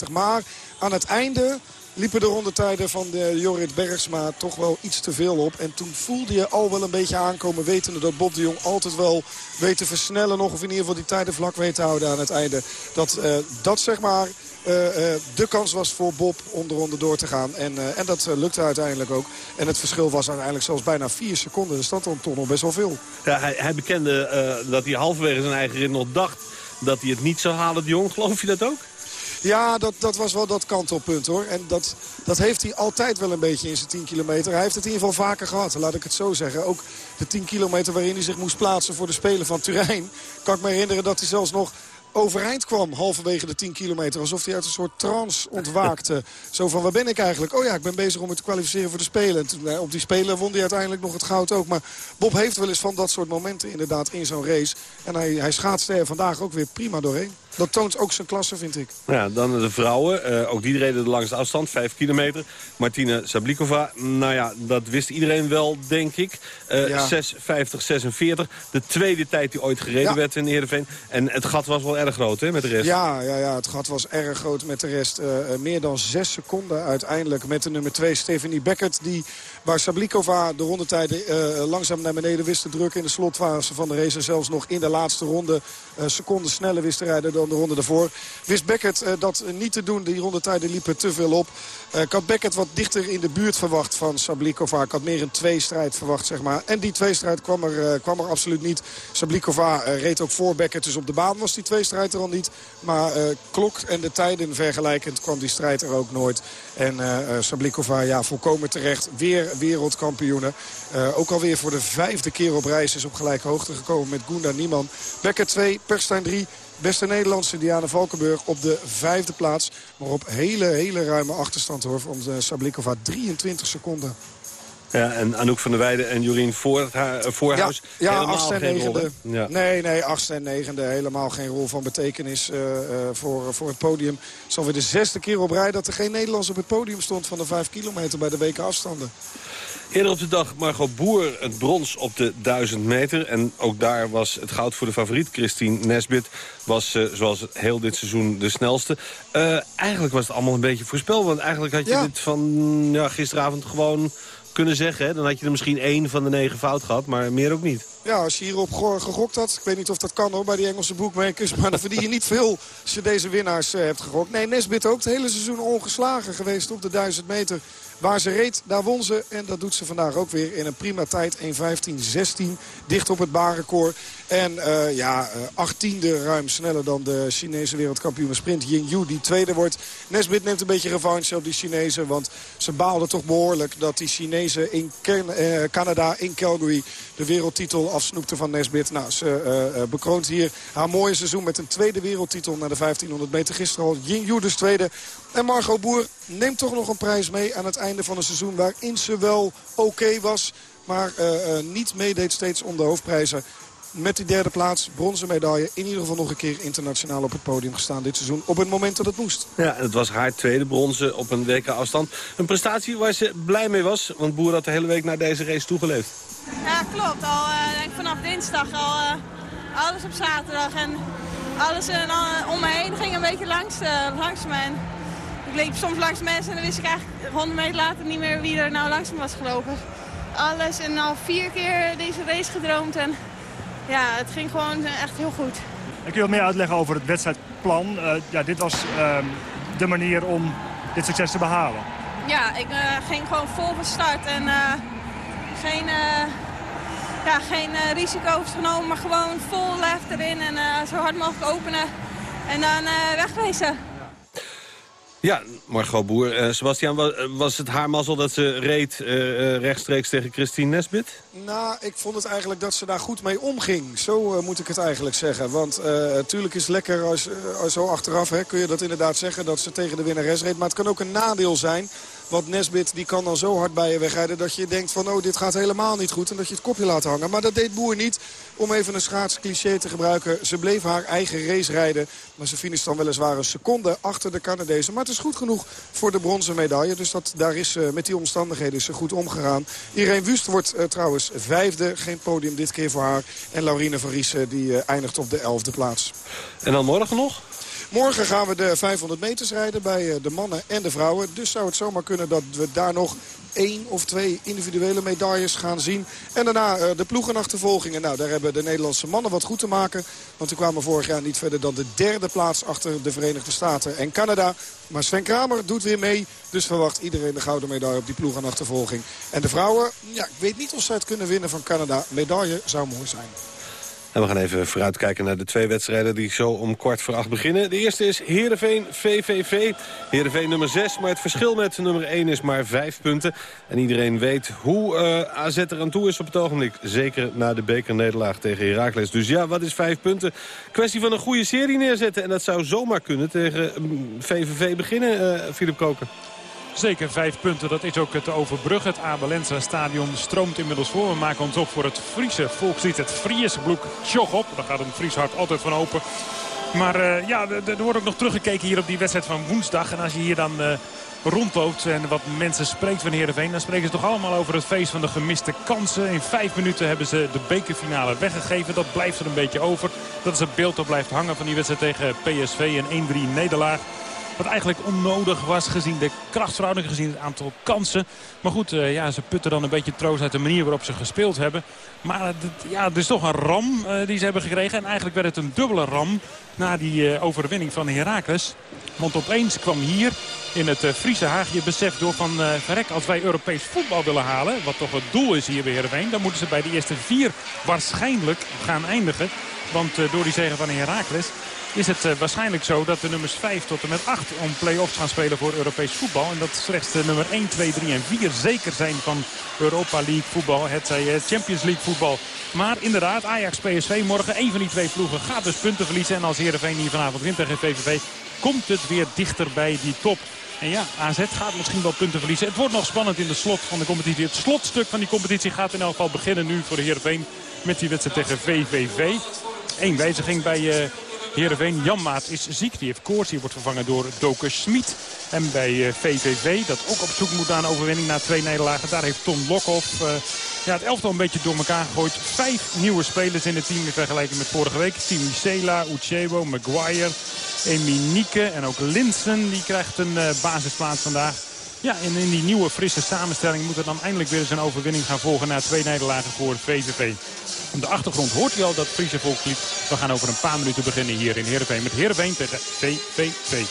12.57. Maar aan het einde liepen de rondetijden van de Jorrit Bergsma toch wel iets te veel op. En toen voelde je al wel een beetje aankomen, wetende dat Bob de Jong altijd wel weet te versnellen nog. Of in ieder geval die tijden vlak weet te houden aan het einde. Dat eh, dat zeg maar eh, eh, de kans was voor Bob om de ronde door te gaan. En, en dat lukte uiteindelijk ook. En het verschil was uiteindelijk zelfs bijna 4 seconden. Er staat dan toch nog best wel veel. Ja, hij, hij bekende dat hij halverwege zijn eigen rit nog dacht dat hij het niet zou halen, de Jong. Geloof je dat ook? Ja, dat, dat was wel dat kantelpunt hoor. En dat, dat heeft hij altijd wel een beetje in zijn 10 kilometer. Hij heeft het in ieder geval vaker gehad, laat ik het zo zeggen. Ook de 10 kilometer waarin hij zich moest plaatsen voor de Spelen van Turijn. Kan ik me herinneren dat hij zelfs nog overeind kwam halverwege de 10 kilometer. Alsof hij uit een soort trance ontwaakte. Zo van, waar ben ik eigenlijk? Oh ja, ik ben bezig om me te kwalificeren voor de Spelen. En eh, op die Spelen won hij uiteindelijk nog het goud ook. Maar Bob heeft wel eens van dat soort momenten inderdaad in zo'n race. En hij, hij schaatste er vandaag ook weer prima doorheen. Dat toont ook zijn klasse, vind ik. Ja, dan de vrouwen. Eh, ook die reden de langste afstand, 5 kilometer. Martina Sablikova, nou ja, dat wist iedereen wel, denk ik. Eh Ja. 6,50, 46. De tweede tijd die ooit gereden Ja. werd in Heerenveen. En het gat was wel erg groot, hè, met de rest. Ja, ja, ja, het gat was erg groot met de rest. Eh, meer dan zes seconden uiteindelijk met de nummer 2 Stephanie Beckert. Die, waar Sablikova de rondetijden eh, langzaam naar beneden wist te drukken in de slotfase van de race. En zelfs nog in de laatste ronde eh, seconden sneller wist te rijden dan de ronde daarvoor. Wist Beckert eh, dat niet te doen. Die rondetijden liepen te veel op. Ik had Beckert wat dichter in de buurt verwacht van Sablikova. Ik had meer een tweestrijd verwacht, zeg maar. En die tweestrijd kwam er, kwam er absoluut niet. Sablikova reed ook voor Beckert. Dus op de baan was die tweestrijd er al niet. Maar klok en de tijden vergelijkend kwam die strijd er ook nooit. En Sablikova, ja, volkomen terecht. Weer wereldkampioene. Eh, ook alweer voor de vijfde keer op reis is op gelijke hoogte gekomen met Gunda Niemann. Becker 2, Perstijn 3. Beste Nederlandse Diana Valkenburg op de vijfde plaats. Maar op hele, hele ruime achterstand hoor. Van eh, Sablikova 23 seconden. Ja, en Anouk van der Weijden en Jorien eh, Voorhuis. Ja, ja helemaal achtste en rol, negende. Ja. Nee, nee, achtste en negende. Helemaal geen rol van betekenis eh, eh, voor, voor het podium. Het is alweer de zesde keer op rij dat er geen Nederlands op het podium stond... van de vijf kilometer bij de weken afstanden. Eerder op de dag Margot Boer het brons op de 1000 meter. En ook daar was het goud voor de favoriet. Christine Nesbit was zoals heel dit seizoen de snelste. Eigenlijk was het allemaal een beetje voorspel. Want eigenlijk had je Ja. dit van ja, gisteravond gewoon kunnen zeggen. Dan had je er misschien één van de negen fout gehad. Maar meer ook niet. Ja, als je hierop go- gegokt had, ik weet niet of dat kan hoor bij die Engelse boekmakers, maar dan verdien je niet veel als je deze winnaars eh, hebt gegokt. Nee, Nesbit ook het hele seizoen ongeslagen geweest op de 1000 meter. Waar ze reed, daar won ze. En dat doet ze vandaag ook weer in een prima tijd. 1.15.16, dicht op het baanrecord. En eh, ja, eh, achttiende ruim sneller dan de Chinese wereldkampioen sprint Ying Yu, die tweede wordt. Nesbit neemt een beetje revanche op die Chinezen, want ze baalden toch behoorlijk dat die Chinezen in eh, Canada, in Calgary, de wereldtitel afsnoepte van Nesbit. Nou, ze bekroont hier haar mooie seizoen met een tweede wereldtitel naar de 1500 meter. Gisteren al Ying Yu dus tweede. En Margot Boer neemt toch nog een prijs mee aan het einde van een seizoen... waarin ze wel oké was, maar niet meedeed steeds om de hoofdprijzen. Met die derde plaats, bronzen medaille. In ieder geval nog een keer internationaal op het podium gestaan dit seizoen. Op het moment dat het moest. Ja, en het was haar tweede bronzen op een WK afstand. Een prestatie waar ze blij mee was. Want Boer had de hele week naar deze race toegeleefd. Ja, klopt. Al eh, denk ik vanaf dinsdag al eh, alles op zaterdag. En alles en, al- om me heen ging een beetje langs, eh, langs me. En ik liep soms langs mensen en dan wist ik eigenlijk 100 meter later niet meer wie er nou langs me was gelopen. Alles en al vier keer deze race gedroomd. En ja, het ging gewoon eh, echt heel goed. En kun je wat meer uitleggen over het wedstrijdplan? Eh, ja, dit was ehm, de manier om dit succes te behalen. Ja, ik eh, ging gewoon vol van start en geen, ja, geen risico's genomen, maar gewoon vol lef erin en zo hard mogelijk openen en dan wegracen. Ja, Margot Boer. Eh, Sebastian, wa- was het haar mazzel dat ze reed eh, eh, rechtstreeks tegen Christine Nesbit? Nou, ik vond het eigenlijk dat ze daar goed mee omging. Zo moet ik het eigenlijk zeggen. Want natuurlijk is het lekker als, als zo achteraf hè, kun je dat inderdaad zeggen... dat ze tegen de winnares reed. Maar het kan ook een nadeel zijn Want Nesbit die kan dan zo hard bij je wegrijden dat je denkt van oh dit gaat helemaal niet goed. En dat je het kopje laat hangen. Maar dat deed Boer niet. Om even een schaatscliché te gebruiken. Ze bleef haar eigen race rijden. Maar ze finisht dan weliswaar een seconde achter de Canadezen. Maar het is goed genoeg voor de bronzen medaille. Dus dat, daar is eh, met die omstandigheden is ze goed omgegaan. Irene Wust wordt eh, trouwens vijfde. Geen podium dit keer voor haar. En Laurine van Riesen die eh, eindigt op de elfde plaats. En dan morgen nog? Morgen gaan we de 500 meters rijden bij eh, de mannen en de vrouwen. Dus zou het zomaar kunnen dat we daar nog één of twee individuele medailles gaan zien. En daarna eh, de ploegenachtervolgingen. Nou, daar hebben de Nederlandse mannen wat goed te maken. Want die kwamen vorig jaar niet verder dan de derde plaats achter de Verenigde Staten en Canada. Maar Sven Kramer doet weer mee. Dus verwacht iedereen de gouden medaille op die ploegenachtervolging. En de vrouwen, ja, ik weet niet of ze het kunnen winnen van Canada. Medaille zou mooi zijn. We gaan even vooruitkijken naar de twee wedstrijden die zo om kwart voor acht beginnen. De eerste is Heerenveen VVV. Heerenveen nummer 6, maar het verschil met nummer 1 is maar 5 punten. En iedereen weet hoe uh, AZ er aan toe is op het ogenblik. Zeker na de bekernederlaag tegen Heracles. Dus ja, wat is 5 punten? Kwestie van een goede serie neerzetten. En dat zou zomaar kunnen tegen mm, VVV beginnen, uh, Philip Koker. Zeker vijf punten, dat is ook het overbrug. Het Abelensa stadion stroomt inmiddels voor. We maken ons op voor het Friese volkslied, het Friese bloek Tjoch op. Daar gaat een Fries hart altijd van open. Maar uh, ja, er wordt ook nog teruggekeken hier op die wedstrijd van woensdag. En als je hier dan uh, rondloopt en wat mensen spreekt van Heerenveen... dan spreken ze toch allemaal over het feest van de gemiste kansen. In vijf minuten hebben ze de bekerfinale weggegeven. Dat blijft er een beetje over. Dat is het beeld dat blijft hangen van die wedstrijd tegen PSV. Een 1-3 nederlaag. Wat eigenlijk onnodig was gezien de krachtverhouding, gezien het aantal kansen. Maar goed, uh, ja, ze putten dan een beetje troost uit de manier waarop ze gespeeld hebben. Maar uh, ja, het is toch een ram uh, die ze hebben gekregen. En eigenlijk werd het een dubbele ram na die overwinning van Heracles. Want opeens kwam hier in het Friese Haagje besef door van... verrek, als wij Europees voetbal willen halen, wat toch het doel is hier bij Heerenveen... dan moeten ze bij de eerste vier waarschijnlijk gaan eindigen. Want door die zegen van Heracles is het uh, waarschijnlijk zo dat de nummers 5 tot en met 8 om play-offs gaan spelen voor Europees voetbal. En dat slechts de nummer 1, 2, 3 en 4 zeker zijn van Europa League voetbal. Het zij uh, Champions League voetbal. Maar inderdaad, Ajax PSV morgen. Een van die twee ploegen gaat dus punten verliezen. En als Heerenveen hier vanavond wint tegen VVV komt het weer dichter bij die top. En ja, AZ gaat misschien wel punten verliezen. Het wordt nog spannend in de slot van de competitie. Het slotstuk van die competitie gaat in elk geval beginnen nu voor de Heerenveen. Met die wedstrijd tegen VVV. Eén wijziging bij... Uh, Heerenveen. Janmaat is ziek. Die heeft koorts. Die wordt vervangen door Doker Smit. En bij VVV, dat ook op zoek moet naar een overwinning na twee nederlagen. Daar heeft Tom Lokhoff uh, ja, het elftal een beetje door elkaar gegooid. Vijf nieuwe spelers in het team in vergelijking met vorige week. Timi Sela, Uchebo, Maguire, Eminieke en ook Linsen. Die krijgt een uh, basisplaats vandaag. Ja, en in die nieuwe frisse samenstelling moet er dan eindelijk weer eens een overwinning gaan volgen na twee nederlagen voor VVV. Op de achtergrond hoort u al dat Friese volkslied. We gaan over een paar minuten beginnen hier in Heerenveen met Heerenveen tegen VVV.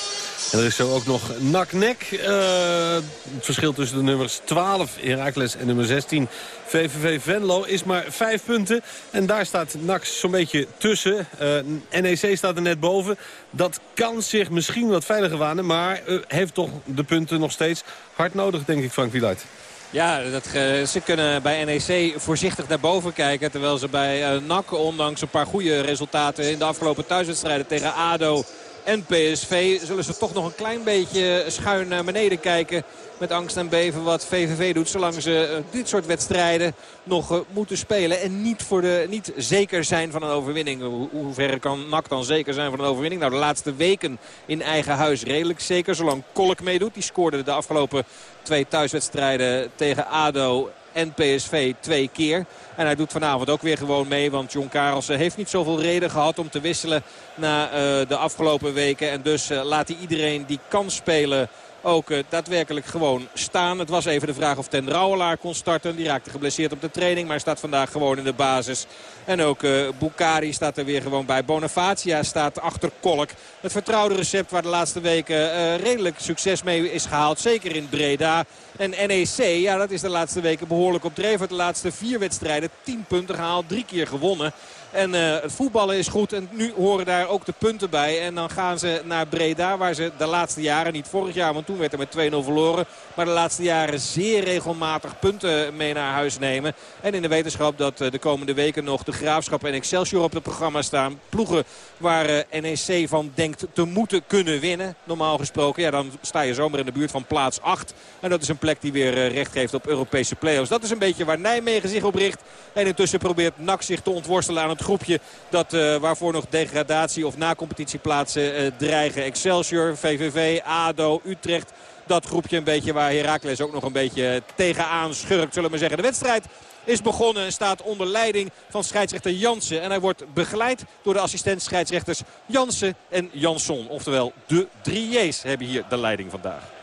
En er is zo ook nog nak-nek. Uh, het verschil tussen de nummers 12 Heracles en nummer 16 VVV Venlo is maar 5 punten. En daar staat NAC zo'n beetje tussen. Uh, NEC staat er net boven. Dat kan zich misschien wat veiliger wanen. Maar uh, heeft toch de punten nog steeds hard nodig, denk ik, Frank Wieluid. Ja, dat, ze kunnen bij NEC voorzichtig naar boven kijken. Terwijl ze bij uh, NAC, ondanks een paar goede resultaten in de afgelopen thuiswedstrijden tegen ADO en PSV... zullen ze toch nog een klein beetje schuin naar beneden kijken. Met angst en beven wat VVV doet. Zolang ze uh, dit soort wedstrijden nog uh, moeten spelen. En niet, voor de, niet zeker zijn van een overwinning. Hoe, hoe ver kan NAC dan zeker zijn van een overwinning? Nou, de laatste weken in eigen huis redelijk zeker. Zolang Kolk meedoet. Die scoorde de afgelopen twee thuiswedstrijden tegen ADO en PSV twee keer. En hij doet vanavond ook weer gewoon mee. Want John Karelsen heeft niet zoveel reden gehad om te wisselen na uh, de afgelopen weken. En dus uh, laat hij iedereen die kan spelen ook uh, daadwerkelijk gewoon staan. Het was even de vraag of Ten Rouwelaar kon starten. Die raakte geblesseerd op de training, maar staat vandaag gewoon in de basis. En ook uh, Bukari staat er weer gewoon bij. Bonifacia staat achter Kolk. Het vertrouwde recept waar de laatste weken redelijk succes mee is gehaald. Zeker in Breda. En NEC, ja dat is de laatste weken behoorlijk op. De laatste vier wedstrijden, 10 punten gehaald, drie keer gewonnen. En uh, het voetballen is goed. En nu horen daar ook de punten bij. En dan gaan ze naar Breda. Waar ze de laatste jaren, niet vorig jaar, want Toen werd er met 2-0 verloren. Maar de laatste jaren zeer regelmatig punten mee naar huis nemen. En in de wetenschap dat eh, de komende weken nog de Graafschap en Excelsior op het programma staan. Ploegen waar eh, NEC van denkt te moeten kunnen winnen. Normaal gesproken. Ja, dan sta je zomaar in de buurt van plaats 8. En dat is een plek die weer eh, recht geeft op Europese play-offs. Dat is een beetje waar Nijmegen zich op richt. En intussen probeert NAC zich te ontworstelen aan het groepje... Dat, uh, waarvoor nog degradatie of na-competitieplaatsen uh, dreigen. Excelsior, VVV, ADO, Utrecht. Dat groepje een beetje waar Heracles ook nog een beetje tegenaan schurkt, zullen we zeggen. De wedstrijd is begonnen en staat onder leiding van scheidsrechter Jansen. En hij wordt begeleid door de assistent scheidsrechters Jansen en Jansson. Oftewel, de drie J's hebben hier de leiding vandaag.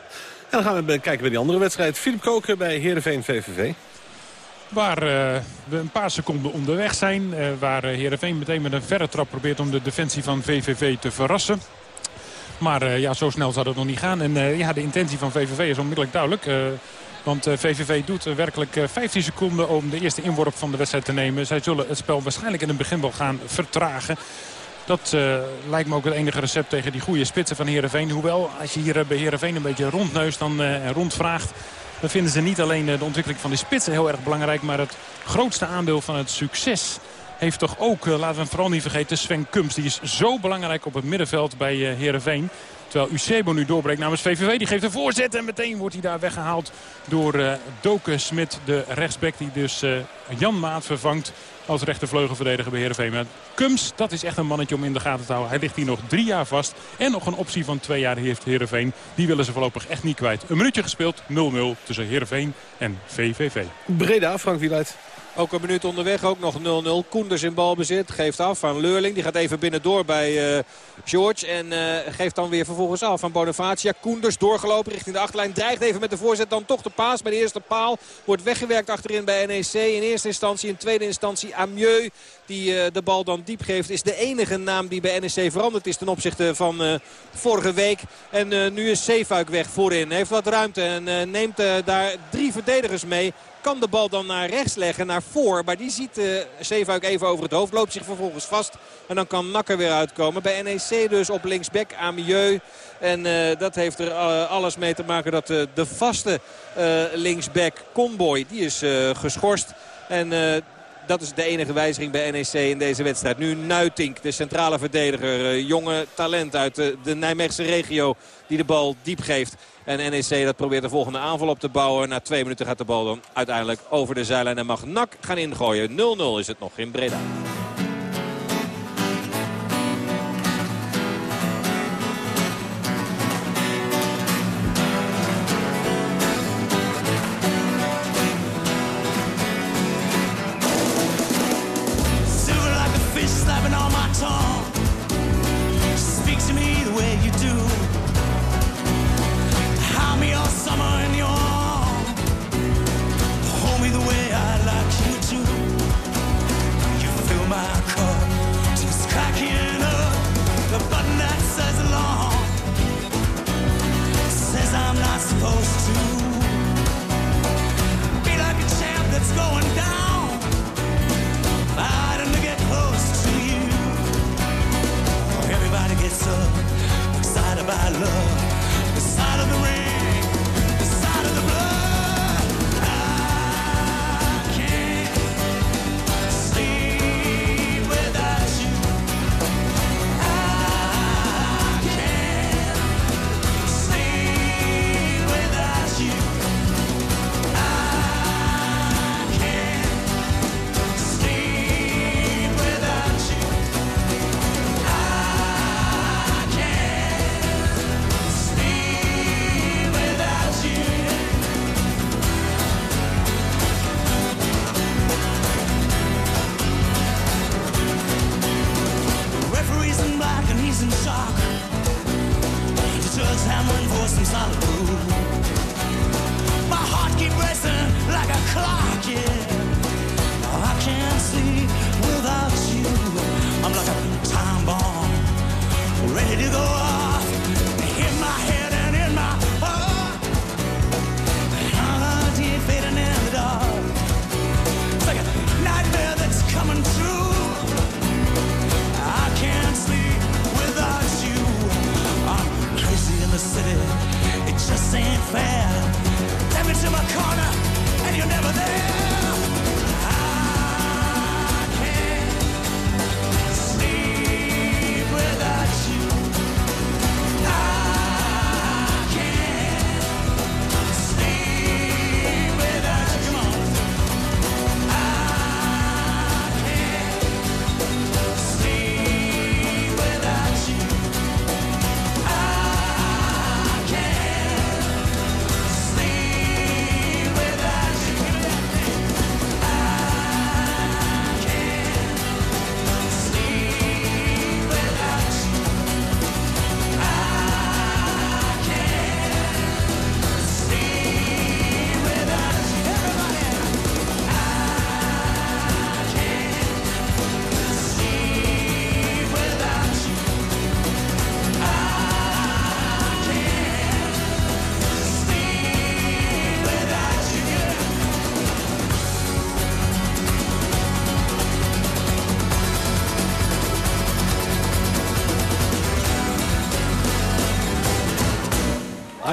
En dan gaan we kijken bij die andere wedstrijd. Filip Koken bij Heerenveen VVV. Waar uh, we een paar seconden onderweg zijn. Uh, waar uh, Heerenveen meteen met een verre trap probeert om de defensie van VVV te verrassen. Maar ja, zo snel zou dat nog niet gaan. En ja, de intentie van VVV is onmiddellijk duidelijk. want VVV doet werkelijk 15 seconden om de eerste inworp van de wedstrijd te nemen. Zij zullen het spel waarschijnlijk in het begin wel gaan vertragen. Dat uh, lijkt me ook het enige recept tegen die goede spitsen van Heerenveen. Hoewel, als je hier bij Heerenveen een beetje rondneust dan, uh, en rondvraagt... dan vinden ze niet alleen de ontwikkeling van die spitsen heel erg belangrijk... maar het grootste aandeel van het succes heeft toch ook, laten we hem vooral niet vergeten, Sven Kums. Die is zo belangrijk op het middenveld bij Heerenveen. Terwijl Ucebo nu doorbreekt namens VVV. Die geeft een voorzet en meteen wordt hij daar weggehaald door Doken Smit. De rechtsback die dus Jan Maat vervangt als rechtervleugelverdediger bij Heerenveen. Maar Kums, dat is echt een mannetje om in de gaten te houden. Hij ligt hier nog drie jaar vast. En nog een optie van twee jaar heeft Heerenveen. Die willen ze voorlopig echt niet kwijt. Een minuutje gespeeld, 0-0 tussen Heerenveen en VVV. Breda, Frank Wieluid. Ook een minuut onderweg, ook nog 0-0. Koenders in balbezit, geeft af aan Leurling. Die gaat even binnendoor bij uh, George. En uh, geeft dan weer vervolgens af aan Bonifacia. Koenders doorgelopen richting de achterlijn. Dreigt even met de voorzet dan toch de paas bij de eerste paal. Wordt weggewerkt achterin bij NEC. In eerste instantie, in tweede instantie Amieux. Die uh, de bal dan diep geeft. Is de enige naam die bij NEC veranderd is ten opzichte van vorige week. En nu is Zeefuik weg voorin. Heeft wat ruimte en neemt daar drie verdedigers mee kan de bal dan naar rechts leggen, naar voor. Maar die ziet uh, Zeefuik even over het hoofd. Loopt zich vervolgens vast. En dan kan Nakker weer uitkomen. Bij NEC dus op linksback Amieux. En uh, dat heeft er uh, alles mee te maken dat de vaste linksback Conboy, die is geschorst. En dat is de enige wijziging bij NEC in deze wedstrijd. Nu Nuitink, de centrale verdediger. jonge talent uit de Nijmeegse regio die de bal diep geeft. En NEC dat probeert de volgende aanval op te bouwen. Na twee minuten gaat de bal dan uiteindelijk over de zijlijn. En mag Nak gaan ingooien. 0-0 is het nog in Breda.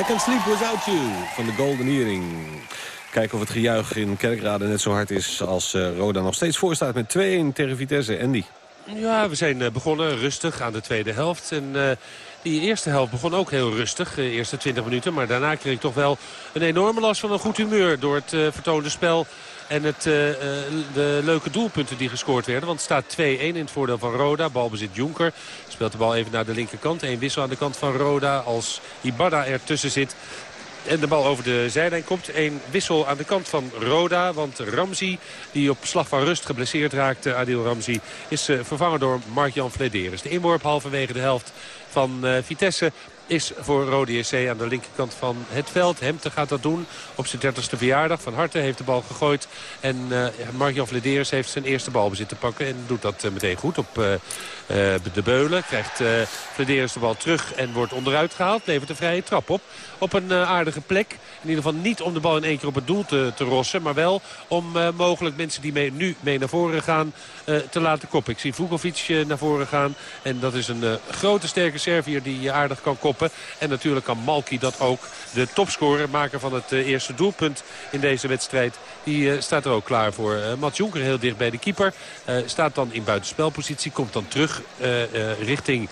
Can Sleep Without You van de Golden Earring. Kijken of het gejuich in Kerkrade net zo hard is als eh, Roda nog steeds voorstaat met 2-1 tegen Vitesse. Andy. Ja, we zijn eh, begonnen rustig aan de tweede helft. En eh, die eerste helft begon ook heel rustig, de eerste 20 minuten. Maar daarna kreeg ik toch wel een enorme last van een goed humeur... door het vertoonde spel en het, eh, eh, de leuke doelpunten die gescoord werden. Want het staat 2-1 in het voordeel van Roda. Balbezit Jonker. Speelt de bal even naar de linkerkant. Eén wissel aan de kant van Roda als Ibarra ertussen zit. En de bal over de zijlijn komt. Een wissel aan de kant van Roda. Want Ramzi, die op slag van rust geblesseerd raakte, Adil Ramzi, is eh, vervangen door Mark-Jan Flederis. De inworp halverwege de helft van Vitesse is voor Rode JC aan de linkerkant van het veld. Hemte gaat dat doen op zijn 30ste verjaardag. Van Harte heeft de bal gegooid. En uh, Mark-Jan heeft zijn eerste balbezit te pakken. En doet dat uh, meteen goed op uh, de Beulen. Krijgt Flederis de bal terug en wordt onderuit gehaald. Levert een vrije trap op. Op een aardige plek. In ieder geval niet om de bal in één keer op het doel te, te rossen. Maar wel om mogelijk mensen die mee, nu mee naar voren gaan te laten koppen. Ik zie Vukovic naar voren gaan. En dat is een grote sterke Servier die aardig kan koppen. En natuurlijk kan Malki dat ook. De topscorer, maker van het eerste doelpunt in deze wedstrijd. Die staat er ook klaar voor. Mats Jonker heel dicht bij de keeper. staat dan in buitenspelpositie. Komt dan terug richting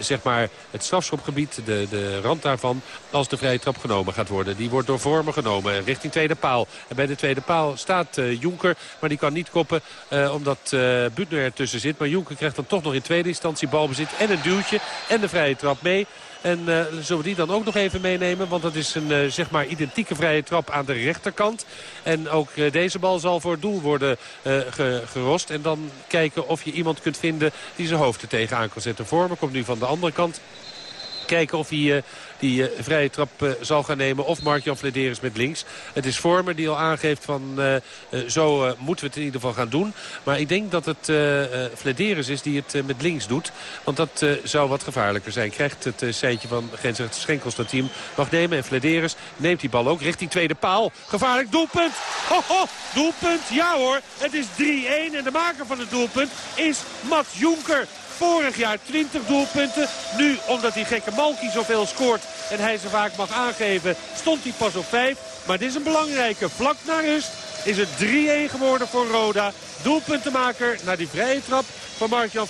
zeg maar het strafschopgebied. De, de rand daarvan. Als de vrije trap genomen gaat worden. Die wordt door Vormer genomen. Richting tweede paal. En bij de tweede paal staat Jonker. Maar die kan niet koppen. omdat Butner ertussen zit. Maar Jonker krijgt dan toch nog in tweede instantie balbezit. En een duwtje. En de vrije trap mee. En uh, zullen we die dan ook nog even meenemen? Want dat is een uh, zeg maar identieke vrije trap aan de rechterkant. En ook uh, deze bal zal voor het doel worden ge gerost. En dan kijken of je iemand kunt vinden die zijn hoofd er tegenaan kan zetten. Vormer komt nu van de andere kant. Kijken of hij die uh, vrije trap uh, zal gaan nemen. Of Mark-Jan Flederis met links. Het is Vormer die al aangeeft van uh, zo moeten we het in ieder geval gaan doen. Maar ik denk dat het Flederis is die het met links doet. Want dat zou wat gevaarlijker zijn. Krijgt het seintje van grensrechter Schenkels dat team mag nemen. En Flederis neemt die bal ook richting tweede paal. Gevaarlijk doelpunt. Ho, ho, doelpunt. Ja hoor. Het is 3-1 en de maker van het doelpunt is Mats Jonker. Vorig jaar 20 doelpunten. Nu, omdat die gekke Malki zoveel scoort en hij ze vaak mag aangeven, stond hij pas op 5. Maar dit is een belangrijke. Vlak na rust is het 3-1 geworden voor Roda. Doelpuntenmaker naar die vrije trap van Mark-Jan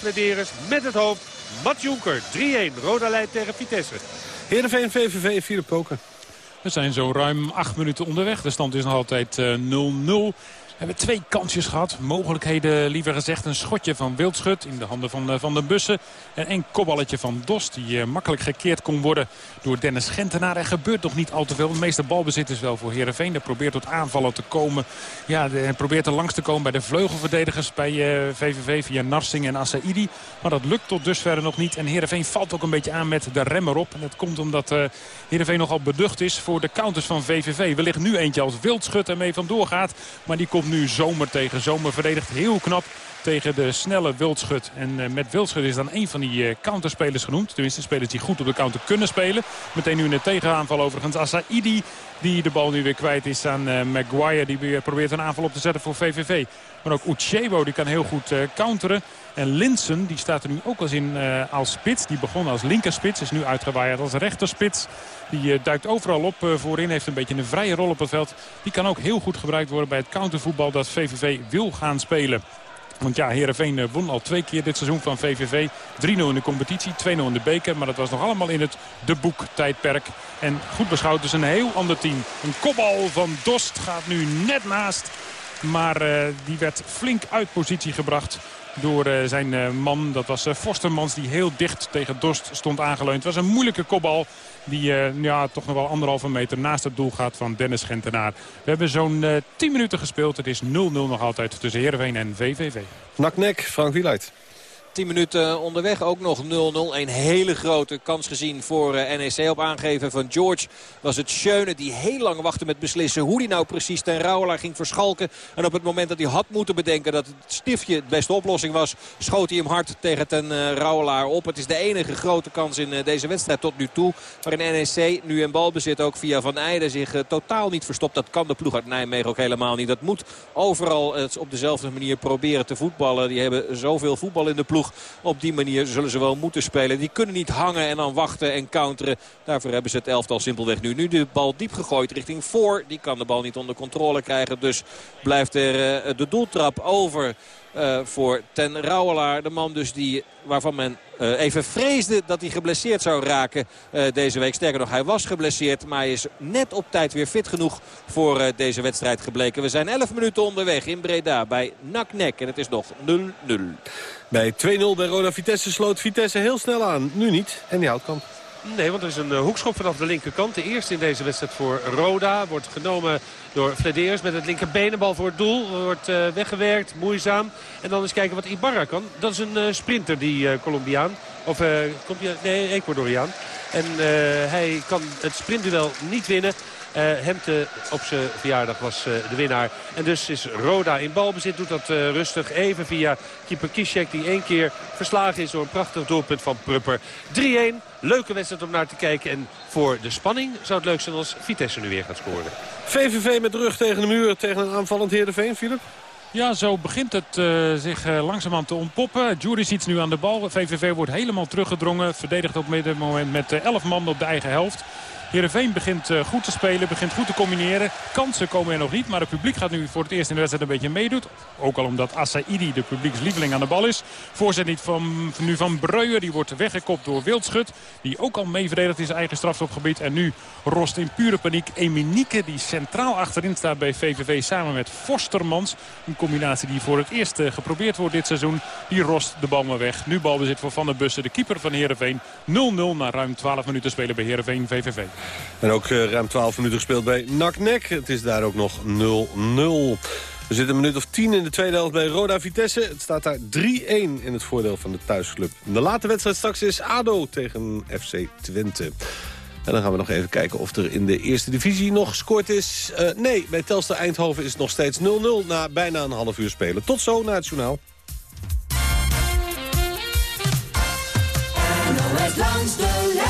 met het hoofd. Matt Jonker, 3-1. Roda leidt tegen Vitesse. Heerenveen, VVV, Philip Koken. We zijn zo ruim acht minuten onderweg. De stand is nog altijd 0-0. Hebben twee kansjes gehad. Mogelijkheden, liever gezegd, een schotje van Wildschut in de handen van, uh, van de bussen. En een kopballetje van Dost die uh, makkelijk gekeerd kon worden door Dennis Gentenaar. Er gebeurt nog niet al te veel. De meeste balbezit is wel voor Heerenveen. Hij probeert tot aanvallen te komen. Ja, hij probeert er langs te komen bij de vleugelverdedigers bij VVV via Narsing en Assaidi. Maar dat lukt tot dusver nog niet. En Heerenveen valt ook een beetje aan met de remmer op. En dat komt omdat uh, Heerenveen nogal beducht is voor de counters van VVV. Wellicht nu eentje als Wildschut ermee vandoor gaat. Maar die komt nu zomer tegen zomer. Verdedigt heel knap tegen de snelle Wildschut. En eh, met Wildschut is dan een van die eh, counterspelers genoemd. Tenminste, spelers die goed op de counter kunnen spelen. Meteen nu in de tegenaanval overigens. Asaidi die de bal nu weer kwijt is aan eh, Maguire. Die weer probeert een aanval op te zetten voor VVV. Maar ook Uchebo die kan heel goed counteren. En Linsen die staat er nu ook als in als spits. Die begon als linkerspits. Is nu uitgewaaid als rechterspits. Die eh, duikt overal op eh, voorin. Heeft een beetje een vrije rol op het veld. Die kan ook heel goed gebruikt worden bij het countervoetbal dat VVV wil gaan spelen. Want ja, Heerenveen eh, won al twee keer dit seizoen van VVV. 3-0 in de competitie, 2-0 in de beker. Maar dat was nog allemaal in het de boek tijdperk. En goed beschouwd dus een heel ander team. Een kopbal van Dost gaat nu net naast. Maar die werd flink uit positie gebracht door zijn man. Dat was Forstermans die heel dicht tegen Dost stond aangeleund. Het was een moeilijke kopbal die eh, ja, toch nog wel anderhalve meter naast het doel gaat van Dennis Gentenaar. We hebben zo'n eh 10 minuten gespeeld. Het is 0-0 nog altijd tussen Heerenveen en VVV. Naknek, Frank Wieluid. 10 minuten onderweg, ook nog 0-0. Een hele grote kans gezien voor eh, NEC op aangeven van George. Was het Schöne die heel lang wachtte met beslissen hoe hij nou precies ten Rauwelaar ging verschalken. En op het moment dat hij had moeten bedenken dat het stiftje de beste oplossing was... schoot hij hem hard tegen ten eh, Rauwelaar op. Het is de enige grote kans in eh, deze wedstrijd tot nu toe. Waarin NEC nu in balbezit ook via Van Eijden zich totaal niet verstopt. Dat kan de ploeg uit Nijmegen ook helemaal niet. Dat moet overal het op dezelfde manier proberen te voetballen. Die hebben zoveel voetbal in de ploeg. Op die manier zullen ze wel moeten spelen. Die kunnen niet hangen en dan wachten en counteren. Daarvoor hebben ze het elftal simpelweg nu. Nu de bal diep gegooid richting voor. Die kan de bal niet onder controle krijgen. Dus blijft er eh, de doeltrap over eh, voor Ten Rauwelaar. De man dus die, waarvan men eh, even vreesde dat hij geblesseerd zou raken eh, deze week. Sterker nog, hij was geblesseerd. Maar hij is net op tijd weer fit genoeg voor deze wedstrijd gebleken. We zijn 11 minuten onderweg in Breda bij NAC-NEC. En het is nog 0-0. Bij 2-0 bij Roda Vitesse sloot Vitesse heel snel aan. Nu niet. En die Houtkamp. Nee, want er is een eh, hoekschop vanaf de linkerkant. De eerste in deze wedstrijd voor Roda. Wordt genomen door Flederis met het linkerbeen. Een bal voor het doel. Wordt eh, weggewerkt. Moeizaam. En dan eens kijken wat Ibarra kan. Dat is een eh, sprinter, die Colombiaan. Of, nee, Ecuadoriaan. En hij kan het sprintduel niet winnen. Hemte op zijn verjaardag was de winnaar. En dus is Roda in balbezit. Doet dat rustig even via keeper Kishek. Die één keer verslagen is door een prachtig doelpunt van Prupper. 3-1. Leuke wedstrijd om naar te kijken. En voor de spanning zou het leuk zijn als Vitesse nu weer gaat scoren. VVV met de rug tegen de muur tegen een aanvallend Heerenveen, Philip. Ja, zo begint het eh, zich uh, langzamerhand te ontpoppen. Juricic nu aan de bal. VVV wordt helemaal teruggedrongen. Verdedigt op dit moment met eh, 11 man op de eigen helft. Heerenveen begint uh, goed te spelen, begint goed te combineren. Kansen komen er nog niet, maar het publiek gaat nu voor het eerst in de wedstrijd een beetje meedoen. Ook al omdat Asaidi de publiekslieveling aan de bal is. Voorzet niet van, nu van Breuer, die wordt weggekopt door Wildschut. Die ook al mee verdedigt in zijn eigen strafschopgebied. En nu rost in pure paniek Eminieke, die centraal achterin staat bij VVV samen met Forstermans. Een combinatie die voor het eerst uh, geprobeerd wordt dit seizoen. Die rost de bal maar weg. Nu balbezit voor Van der Bussen, de keeper van Heerenveen. 0-0 na ruim 12 minuten spelen bij Heerenveen VVV. En ook uh, ruim 12 minuten gespeeld bij NAC-NEC. Het is daar ook nog 0-0. We zitten een minuut of 10 in de tweede helft bij Roda Vitesse. Het staat daar 3-1 in het voordeel van de thuisclub. De late wedstrijd straks is ADO tegen FC Twente. En dan gaan we nog even kijken of er in de eerste divisie nog gescoord is. Uh, nee, bij Telstar Eindhoven is het nog steeds 0-0 na bijna een half uur spelen. Tot zo naar het journaal. langs de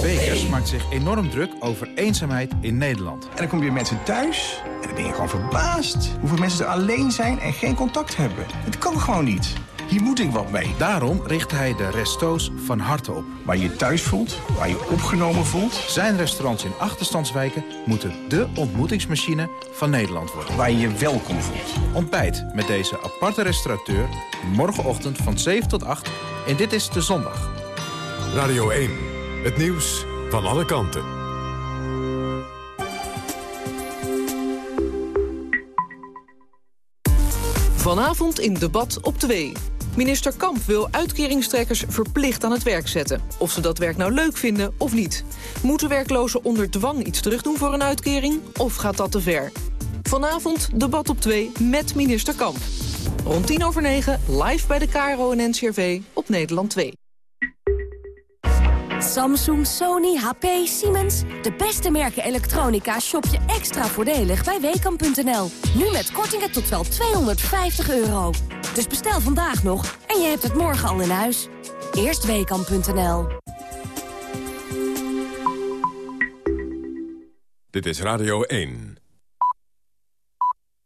Bekers maakt zich enorm druk over eenzaamheid in Nederland. En dan kom je bij mensen thuis en dan ben je gewoon verbaasd... hoeveel mensen er alleen zijn en geen contact hebben. Het kan gewoon niet. Hier moet ik wat mee. Daarom richt hij de resto's van harte op. Waar je je thuis voelt, waar je opgenomen voelt. Zijn restaurants in achterstandswijken moeten de ontmoetingsmachine van Nederland worden. Waar je je welkom voelt. Ontbijt met deze aparte restaurateur morgenochtend van 7 tot 8 en dit is de zondag. Radio 1, het nieuws van alle kanten. Vanavond in debat op 2. Minister Kamp wil uitkeringstrekkers verplicht aan het werk zetten. Of ze dat werk nou leuk vinden of niet. Moeten werklozen onder dwang iets terugdoen voor een uitkering? Of gaat dat te ver? Vanavond debat op 2 met minister Kamp. Rond 10 over 9 live bij de KRO en NCRV op Nederland 2. Samsung, Sony, HP, Siemens. De beste merken elektronica shop je extra voordelig bij Weekamp.nl. Nu met kortingen tot wel 250 euro. Dus bestel vandaag nog en je hebt het morgen al in huis. Eerst Weekamp.nl. Dit is Radio 1.